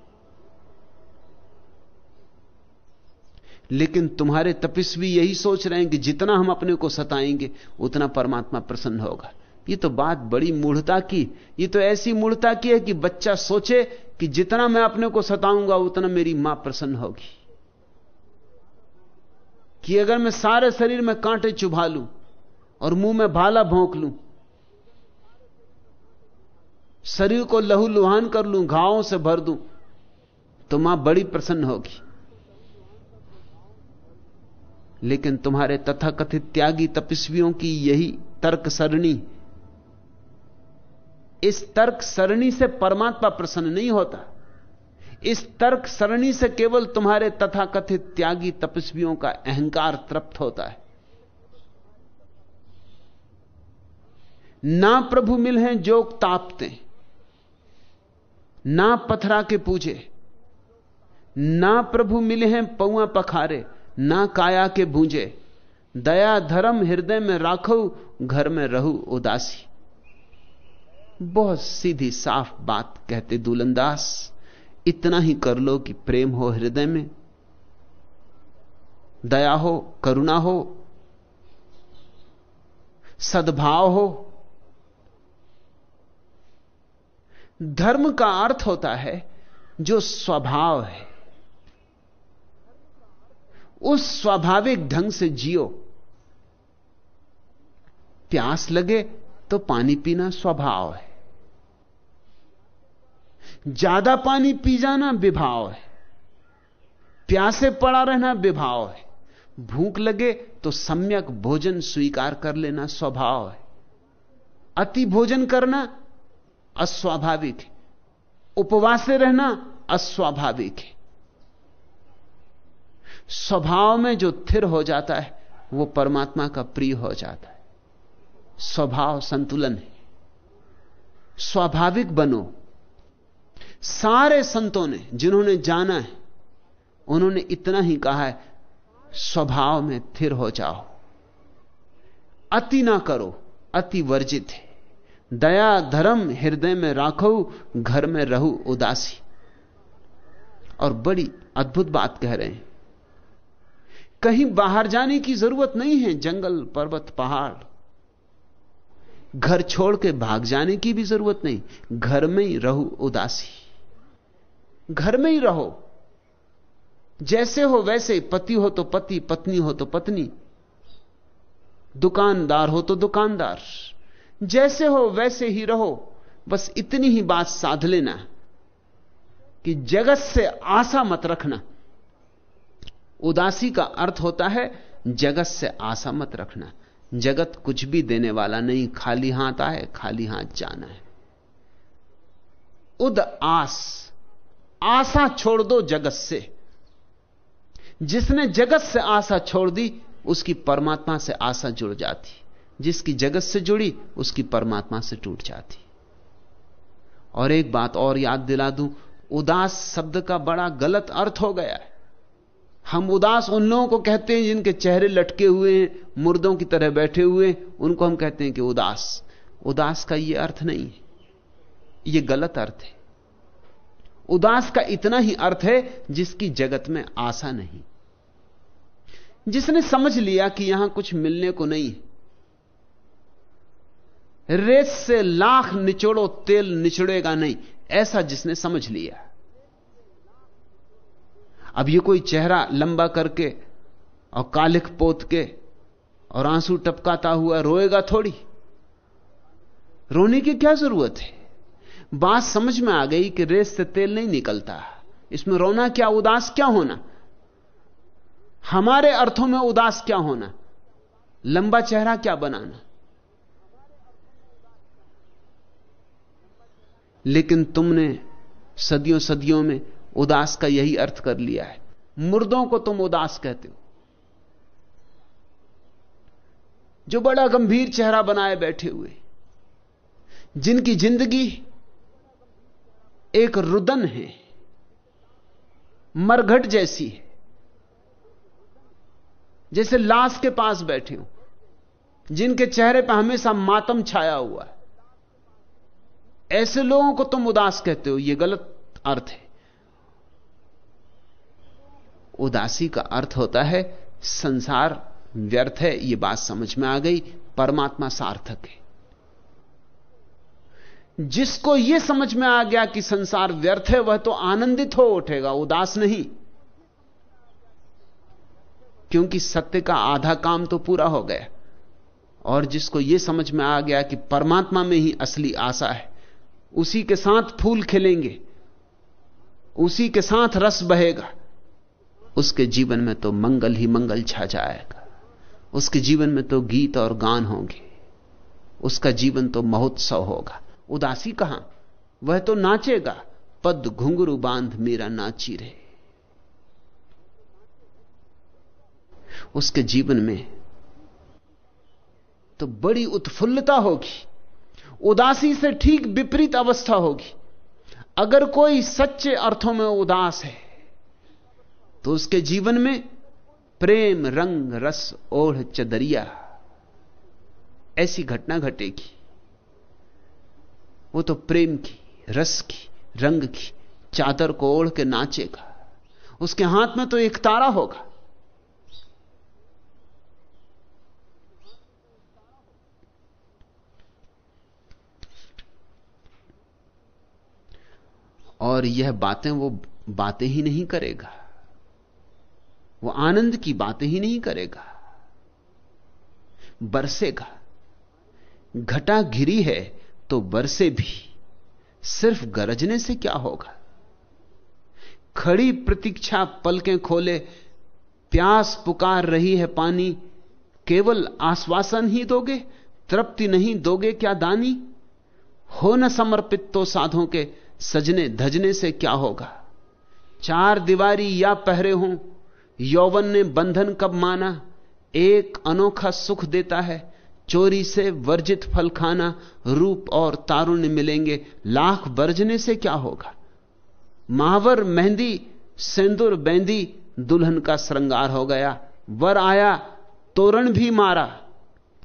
लेकिन तुम्हारे तपस्वी यही सोच रहे हैं कि जितना हम अपने को सताएँगे, उतना परमात्मा प्रसन्न होगा। ये तो बात बड़ी मूढ़ता की, ये तो ऐसी मूढ़ता की है कि बच्चा सोचे कि जितना मैं अपने को सताऊँगा, उतना मेरी माँ प्रसन्न होगी। कि अगर मैं सारे शरीर में कांटे चुभा लूँ और मुँह में भाला भोंक लूँ, शरीर को लहू लुहान कर लूँ, घावों से भर दूँ तो माँ बड़ी प्रसन्न होगी। लेकिन तुम्हारे तथाकथित त्यागी तपस्वियों की यही तर्क सरणी इस तर्क सरणी से परमात्मा प्रसन्न नहीं होता। इस तर्क सरणी से केवल तुम्हारे तथाकथित त्यागी तपस्वियों का अहंकार तृप्त होता है। ना प्रभु मिल जोग तापते, ना पथरा के पूजे, ना प्रभु मिले हैं पौआ पखारे, ना काया के भूंजे। दया धर्म हृदय में राखो, घर में रहू उदासी। बहुत सीधी, साफ़ बात कहते दुलंदास इतना ही कर लो कि प्रेम हो हृदय में। दया हो, करुणा हो, सद्भाव हो। धर्म का अर्थ होता है जो स्वभाव है। उस स्वाभाविक ढंग से जियो। प्यास लगे तो पानी पीना स्वभाव है। ज़्यादा पानी पी जाना विभाव है। प्यासे पड़ा रहना विभाव है। भूख लगे तो सम्यक भोजन स्वीकार कर लेना स्वभाव है। अति भोजन करना अस्वाभाविक है। उपवास रहना अस्वाभाविक है। स्वभाव में जो थिर हो जाता है, वो परमात्मा का प्रिय हो जाता है। स्वभाव संतुलन है। स्वाभाविक बनो। सारे संतों ने, जिन्होंने जाना है, उन्होंने इतना ही कहा है, स्वभाव में थिर हो जाओ। अति ना करो, अति वर्जित है। दया धर्म हृदय में राखो, घर में रहू उदासी। और बड़ी अद्भुत बात कह रहे हैं। कहीं बाहर जाने की ज़रूरत नहीं है, जंगल, पर्वत, पहाड़। घर छोड़ के भाग जाने की भी ज़रूरत नहीं, घर में ही रहो उदासी। घर में ही रहो। जैसे हो वैसे पति हो तो पति, पत्नी हो तो पत्नी। दुकानदार हो तो दुकानदार। जैसे हो वैसे ही रहो। बस इतनी ही बात साध लेना कि जगत से आशा मत रखना। उदासी का अर्थ होता है जगत से आशा मत रखना। जगत कुछ भी देने वाला नहीं, खाली हाथ आए, खाली हाथ जाना है। उद आस आशा छोड़ दो जगत से। जिसने जगत से आशा छोड़ दी, उसकी परमात्मा से आशा जुड़ जाती। जिसकी जगत से जुड़ी, उसकी परमात्मा से टूट जाती। और एक बात और याद दिला दूँ, उदास शब्द का बड़ा गलत अर्थ हो गया है। हम उदास उन लोगों को कहते हैं जिनके चेहरे लटके हुए हैं, मुर्दों की तरह बैठे हुए उनको हम कहते हैं कि उदास। उदास का यह अर्थ नहीं है। यह गलत अर्थ है। उदास का इतना ही अर्थ है जिसकी जगत में आशा नहीं। जिसने समझ लिया कि यहाँ कुछ मिलने को नहीं है। रेत से लाख निचोड़ो तेल निचड़ेगा नहीं, ऐसा जिसने समझ लिया। अब ये कोई चेहरा लंबा करके और कालिक पोत के और आँसू टपकाता हुआ रोएगा थोड़ी। रोने की क्या ज़रूरत है? बात समझ में आ गई कि रेत से तेल नहीं निकलता। इसमें रोना क्या, उदास क्या होना? हमारे अर्थों में उदास क्या होना? लंबा चेहरा क्या बनाना? लेकिन तुमने सदियों सदियों में उदास का यही अर्थ कर लिया है। मुर्दों को तुम उदास कहते हो। जो बड़ा गंभीर चेहरा बनाए बैठे हुए, जिनकी ज़िंदगी एक रुदन है, मरघट जैसी है, जैसे लाश के पास बैठे हो, जिनके चेहरे पर हमेशा मातम छाया हुआ है। ऐसे लोगों को तुम उदास कहते हो यह गलत अर्थ है। उदासी का अर्थ होता है, संसार व्यर्थ है यह बात समझ में आ गई, परमात्मा सार्थक है। जिसको यह समझ में आ गया कि संसार व्यर्थ है, वह तो आनंदित हो उठेगा, उदास नहीं। क्योंकि सत्य का आधा काम तो पूरा हो गया। और जिसको यह समझ में आ गया कि परमात्मा में ही असली आशा है, उसी के साथ फूल खिलेंगे, उसी के साथ रस बहेगा, उसके जीवन में तो मंगल ही मंगल छा जाएगा। उसके जीवन में तो गीत और गान होंगे, उसका जीवन तो महोत्सव होगा। उदासी कहाँ? वह तो नाचेगा। पद घुंघरू बाँध मेरा नाची रहे। उसके जीवन में तो बड़ी उत्फुल्लता होगी। उदासी से ठीक विपरीत अवस्था होगी। अगर कोई सच्चे अर्थों में उदास है तो उसके जीवन में प्रेम, रंग, रस, ओढ़, चदरिया, ऐसी घटना घटेगी। वो तो प्रेम की, रस की, रंग की चादर को ओढ़ के नाचेगा। उसके हाथ में तो एक तारा होगा। और यह बातें वो बातें ही नहीं करेगा। वो आनंद की बातें ही नहीं करेगा। बरसेगा। घटा घिरी है। तो बरसे भी सिर्फ़ गरजने से क्या होगा? खड़ी प्रतीक्षा पलकें खोले, प्यास पुकार रही है पानी, केवल आश्वासन ही दोगे, तृप्ति नहीं दोगे क्या दानी? हो न समर्पित तो साधों के सजने धजने से क्या होगा? चार दीवारी या पहरे हों, यौवन ने बंधन कब माना? एक अनोखा सुख देता है चोरी से वर्जित फल खाना रूप और तारुण्य मिलेंगे। लाख वर्जने से क्या होगा? महावर मेहंदी, सेंदुर, बेंदी, दुल्हन का श्रृंगार हो गया। वर आया, तोरण भी मारा।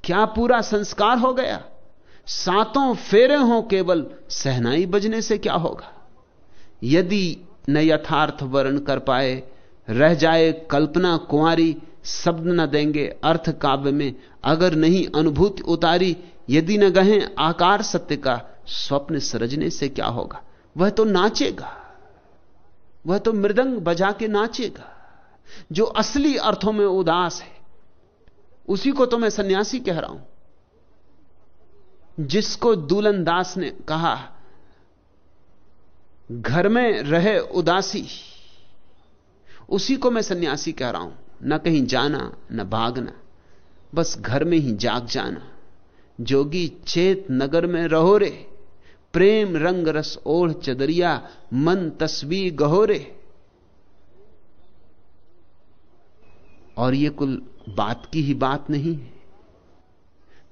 क्या पूरा संस्कार हो गया? सातों फेरे हों केवल, सहनाई बजने से क्या होगा? यदि न यथार्थ वर्ण कर पाए, रह जाए कल्पना कुंवारी शब्द न देंगे, अर्थ काव्य में अगर नहीं अनुभूति उतारी, यदि न गहें आकार सत्य का, स्वप्न सृजने से क्या होगा? वह तो नाचेगा। वह तो मृदंग बजा के नाचेगा। जो असली अर्थों में उदास है, उसी को तो मैं सन्यासी कह रहा हूँ। जिसको दूलन दास ने कहा, घर में रहे उदासी, उसी को मैं सन्यासी कह रहा हूँ। न कहीं जाना, न भागना, बस घर में ही जाग जाना। जोगी चेत नगर में रहो रे, प्रेम रंग रस ओढ़ चदरिया, मन तस्वीर गहोरे और ये कुल बात की ही बात नहीं है।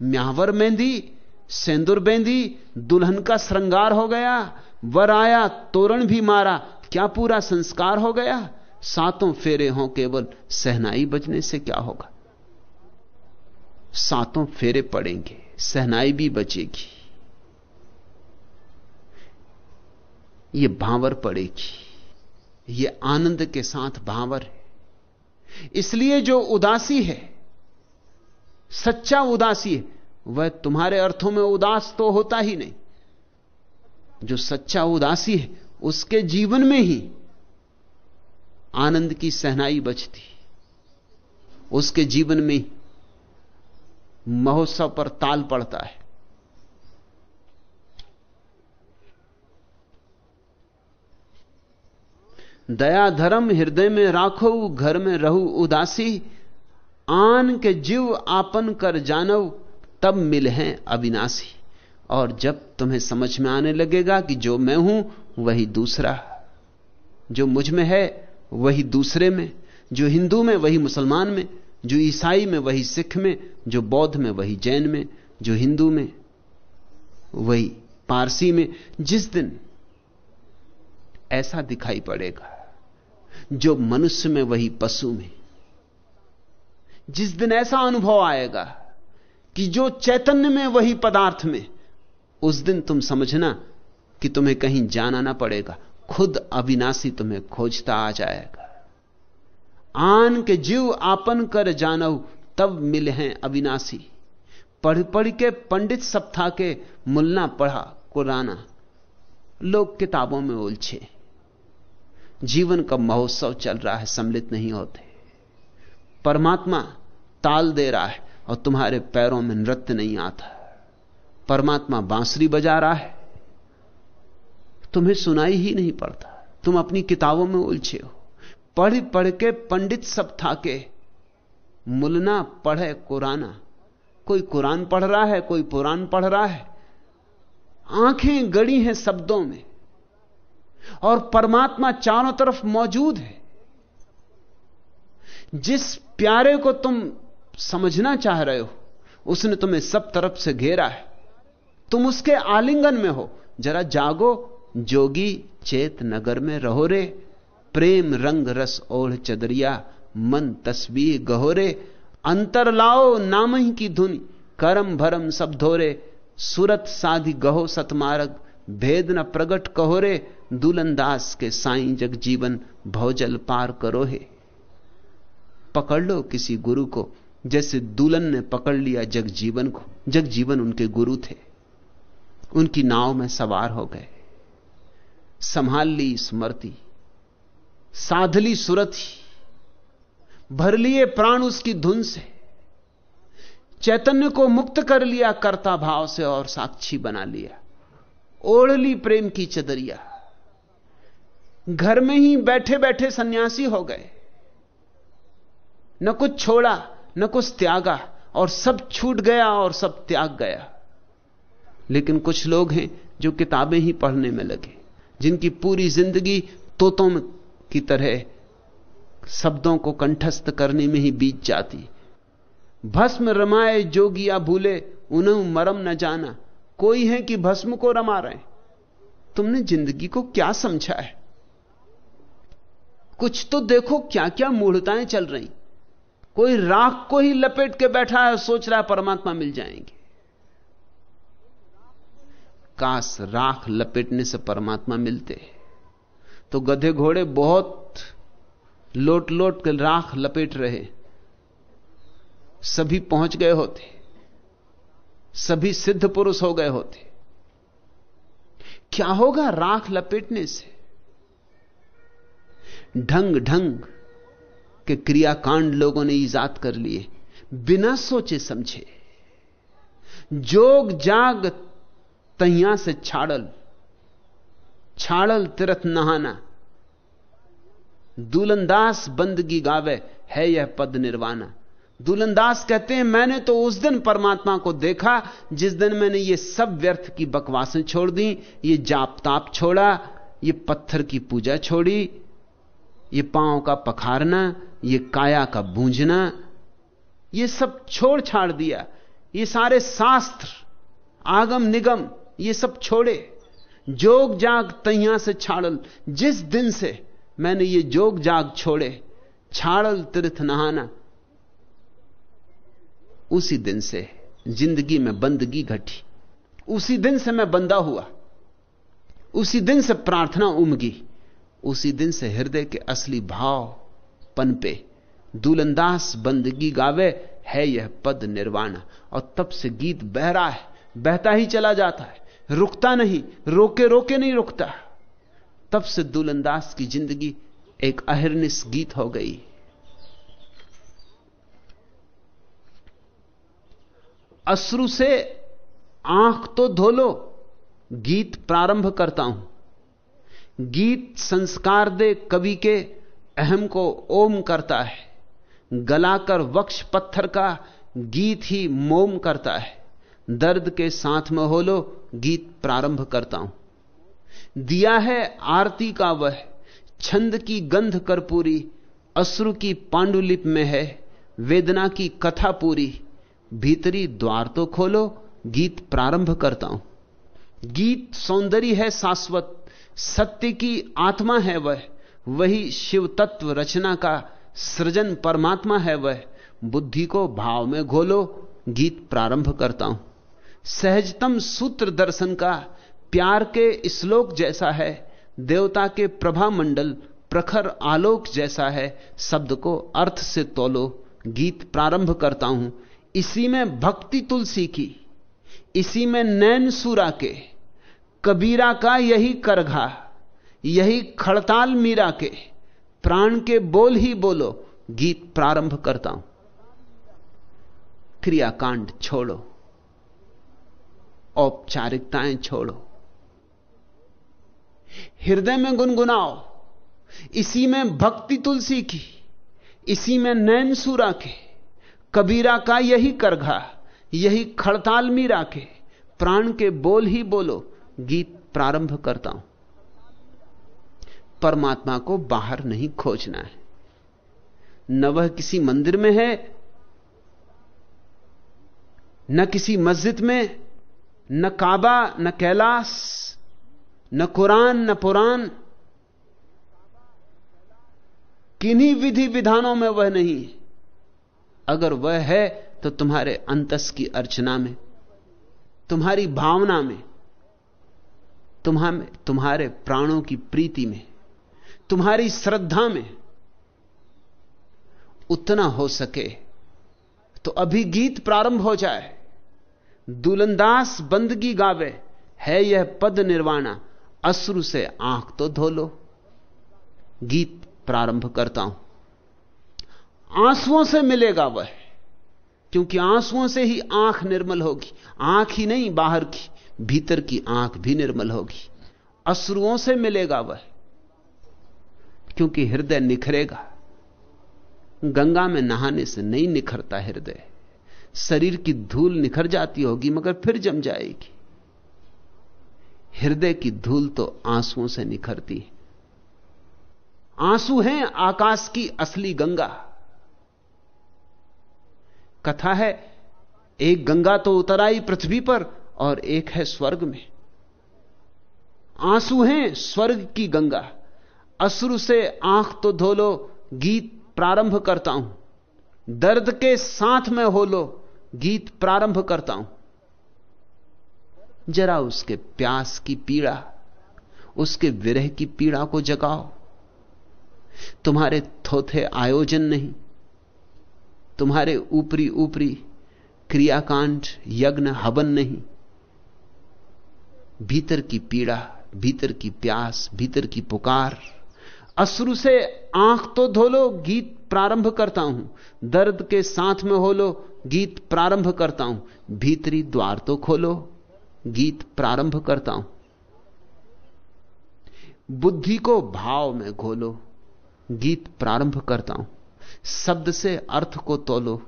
म्यावर मेहंदी सेंदुर बेंदी, दुल्हन का श्रृंगार हो गया, वर आया, तोरण भी मारा, क्या पूरा संस्कार हो गया? सातों फेरे हों केवल सहनाई बजने से क्या होगा? सातों फेरे पड़ेंगे, सहनाई भी बचेगी। ये भांवर पड़ेगी। ये आनंद के साथ भांवर है। इसलिए जो उदासी है, सच्चा उदासी है, वह तुम्हारे अर्थों में उदास तो होता ही नहीं। जो सच्चा उदासी है, उसके जीवन में ही आनंद की सहनाई बचती। उसके जीवन में महोत्सव पर ताल पड़ता है। दया धर्म हृदय में राखो, घर में रहू उदासी। आन के जीव आपन कर जानव, तब मिल हैं अविनाशी। और जब तुम्हें समझ में आने लगेगा कि जो मैं हूँ, वही दूसरा। जो मुझमें है वही दूसरे में, जो हिंदू में, वही मुसलमान में, जो ईसाई में, वही सिख में, जो बौद्ध में, वही जैन में, जो हिंदू में, वही पारसी में, जिस दिन ऐसा दिखाई पड़ेगा, जो मनुष्य में, वही पशु में, जिस दिन ऐसा अनुभव आएगा कि जो चैतन्य में, वही पदार्थ में, उस दिन तुम समझना कि तुम्हें कहीं जाना ना पड़ेगा। खुद अविनाशी तुम्हें खोजता आ जाएगा। आन के जीव आपन कर जानव, तब मिले हैं अविनाशी। पढ़ पढ़ के पंडित था के मुल्ला पढ़ा कुराना। लोग किताबों में उलझे। जीवन का महोत्सव चल रहा है, सम्मिलित नहीं होते। परमात्मा ताल दे रहा है और तुम्हारे पैरों में नृत्य नहीं आता। परमात्मा बांसुरी बजा रहा है। तुम्हें सुनाई ही नहीं पड़ता। तुम अपनी किताबों में उलझे हो। पढ़ पढ़ के पंडित सब था के मुलना पढ़े कुराना। कोई कुरान पढ़ रहा है, कोई पुराण पढ़ रहा है। आँखें गड़ी हैं शब्दों में। और परमात्मा चारों तरफ़ मौजूद है। जिस प्यारे को तुम समझना चाह रहे हो, उसने तुम्हें सब तरफ़ से घेरा है। तुम उसके आलिंगन में हो। जरा जागो जोगी चेत नगर में रहो रे प्रेम रंग रस ओढ़ चदरिया, मन तस्वीर गहोरे, अंतर लाओ नाम ही की धुन, करम भरम सब धोरे, सूरत साधी गहो सतमार्ग, भेद न प्रगट कहोरे दुलंदास के साई जग जीवन भौजल पार करो हे पकड़ लो किसी गुरु को, जैसे दुल्हन ने पकड़ लिया जग जीवन को, जग जीवन उनके गुरु थे। उनकी नाव में सवार हो गए। संभाल ली स्मृति साधली सुरत ही भर लिए प्राण उसकी धुन से, चैतन्य को मुक्त कर लिया, कर्ता भाव से और साक्षी बना लिया, ओढ़ ली प्रेम की चदरिया। घर में ही बैठे बैठे सन्यासी हो गए। न कुछ छोड़ा, न कुछ त्यागा, और सब छूट गया और सब त्याग गया। लेकिन कुछ लोग हैं जो किताबें ही पढ़ने में लगे। जिनकी पूरी ज़िंदगी तोतों की तरह शब्दों को कंठस्थ करने में ही बीत जाती। भस्म रमाए, जोगिया भूले, उन्हें मरम न जाना। कोई है कि भस्म को रमा रहे? तुमने ज़िंदगी को क्या समझा है? कुछ तो देखो क्या क्या मूढ़ताएँ चल रही। कोई राख को ही लपेट के बैठा है सोच रहा है परमात्मा मिल जाएँगे। काश राख लपेटने से परमात्मा मिलते तो गधे घोड़े बहुत लोट लोट के राख लपेट रहे सभी पहुँच गए होते सभी सिद्ध पुरुष हो गए होते क्या होगा राख लपेटने से? ढंग ढंग के क्रियाकांड लोगों ने ईजाद कर लिए, बिना सोचे समझे। जोग जाग तहिया से छाड़ल छाड़ल तिरथ नहाना। दुलंदास बंदगी गावे है यह पद निर्वाणा दुलंदास कहते हैं, मैंने तो उस दिन परमात्मा को देखा, जिस दिन मैंने ये सब व्यर्थ की बकवासें छोड़ दी, ये जाप ताप छोड़ा, ये पत्थर की पूजा छोड़ी, ये पाँव का पखारना, ये काया का बूंझना ये सब छोड़ छाड़ दिया। ये सारे शास्त्र, आगम निगम ये सब छोड़े। जोग जाग तैया से छाड़ल। जिस दिन से मैंने ये जोग जाग छोड़े, छाड़ल तीर्थ नहाना, उसी दिन से ज़िंदगी में बंदगी घटी। उसी दिन से मैं बंदा हुआ। उसी दिन से प्रार्थना उमगी। उसी दिन से हृदय के असली भाव पनपे दुलंदास बंदगी गावे, है यह पद निर्वाणा। और तब से गीत बह रहा है, बहता ही चला जाता है। रुकता नहीं, रोके रोके नहीं रुकता। तब से दुलंदास की ज़िंदगी एक अहिर्निश गीत हो गई। अश्रु से आँख तो धोलो गीत प्रारंभ करता हूँ। गीत संस्कार दे कवि के अहम को ओम करता है। गलाकर वक्ष पत्थर का गीत ही मोम करता है। दर्द के साथ में हो लो गीत प्रारंभ करता हूँ। दिया है आरती का वह, छंद की गंध कर्पूरी, अश्रु की पांडुलिप में है, वेदना की कथा पूरी। भीतरी द्वार तो खोलो, गीत प्रारंभ करता हूँ। गीत सौंदर्य है शाश्वत, सत्य की आत्मा है वह, वही शिव तत्व रचना का सृजन परमात्मा है वह। बुद्धि को भाव में घोलो, गीत प्रारंभ करता हूँ। सहजतम सूत्र दर्शन का प्यार के श्लोक जैसा है, देवता के प्रभा मंडल प्रखर आलोक जैसा है, शब्द को अर्थ से तोलो, गीत प्रारंभ करता हूँ। इसी में भक्ति तुलसी की, इसी में नैन सूरा के, कबीरा का यही करघा, यही खड़ताल मीरा के, प्राण के बोल ही बोलो, गीत प्रारंभ करता हूँ। क्रियाकांड छोड़ो। औपचारिकताएँ छोड़ो। हृदय में गुनगुनाओ। इसी में भक्ति तुलसी की, इसी में नैन सूरा के, कबीरा का यही करघा, यही खड़ताल मीरा के, प्राण के बोल ही बोलो, गीत प्रारंभ करता हूँ। परमात्मा को बाहर नहीं खोजना है। न वह किसी मंदिर में है, न किसी मस्जिद में न काबा, न कैलाश न कुरान, न पुराण किन्हीं विधि विधानों में वह नहीं अगर वह है तो तुम्हारे अंतस की अर्चना में, तुम्हारी भावना में, तुम्हारे तुम्हारे प्राणों की प्रीति में, तुम्हारी श्रद्धा में उतना हो सके तो अभी गीत प्रारंभ हो जाए। दुलंदास बंदगी गावे, है यह पद निर्वाणा, अश्रु से आँख तो धो लो। गीत प्रारंभ करता हूँ। आंसुओं से मिलेगा वह, क्योंकि आंसुओं से ही आँख निर्मल होगी। आँख ही नहीं, बाहर की, भीतर की आँख भी निर्मल होगी। अश्रुओं से मिलेगा वह, क्योंकि हृदय निखरेगा। गंगा में नहाने से नहीं निखरता हृदय। शरीर की धूल निखर जाती होगी, मगर फिर जम जाएगी। हृदय की धूल तो आंसुओं से निखरती है। आँसू हैं आकाश की असली गंगा। कथा है, एक गंगा तो उतर आई पृथ्वी पर और एक है स्वर्ग में। आँसू हैं स्वर्ग की गंगा। अश्रु से आँख तो धो लो, गीत प्रारंभ करता हूँ। दर्द के साथ में हो लो गीत प्रारंभ करता हूँ। जरा उसके प्यास की पीड़ा, उसके विरह की पीड़ा को जगाओ। तुम्हारे थोथे आयोजन नहीं, तुम्हारे ऊपरी ऊपरी क्रियाकांड, यज्ञ, हवन नहीं। भीतर की पीड़ा, भीतर की प्यास, भीतर की पुकार। अश्रु से आँख तो धोलो गीत प्रारंभ करता हूँ। दर्द के साथ में हो लो गीत प्रारंभ करता हूँ। भीतरी द्वार तो खोलो, गीत प्रारंभ करता हूँ। बुद्धि को भाव में घोलो गीत प्रारंभ करता हूँ। शब्द से अर्थ को तोलो,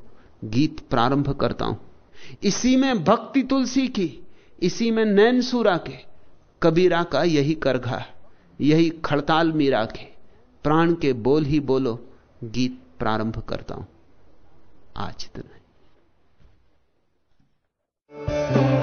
गीत प्रारंभ करता हूँ। इसी में भक्ति तुलसी की, इसी में नैन सूरा के, कबीरा का यही करघा, यही खड़ताल मीरा के, प्राण के बोल ही बोलो, गीत प्रारंभ करता हूँ। आज इतना Música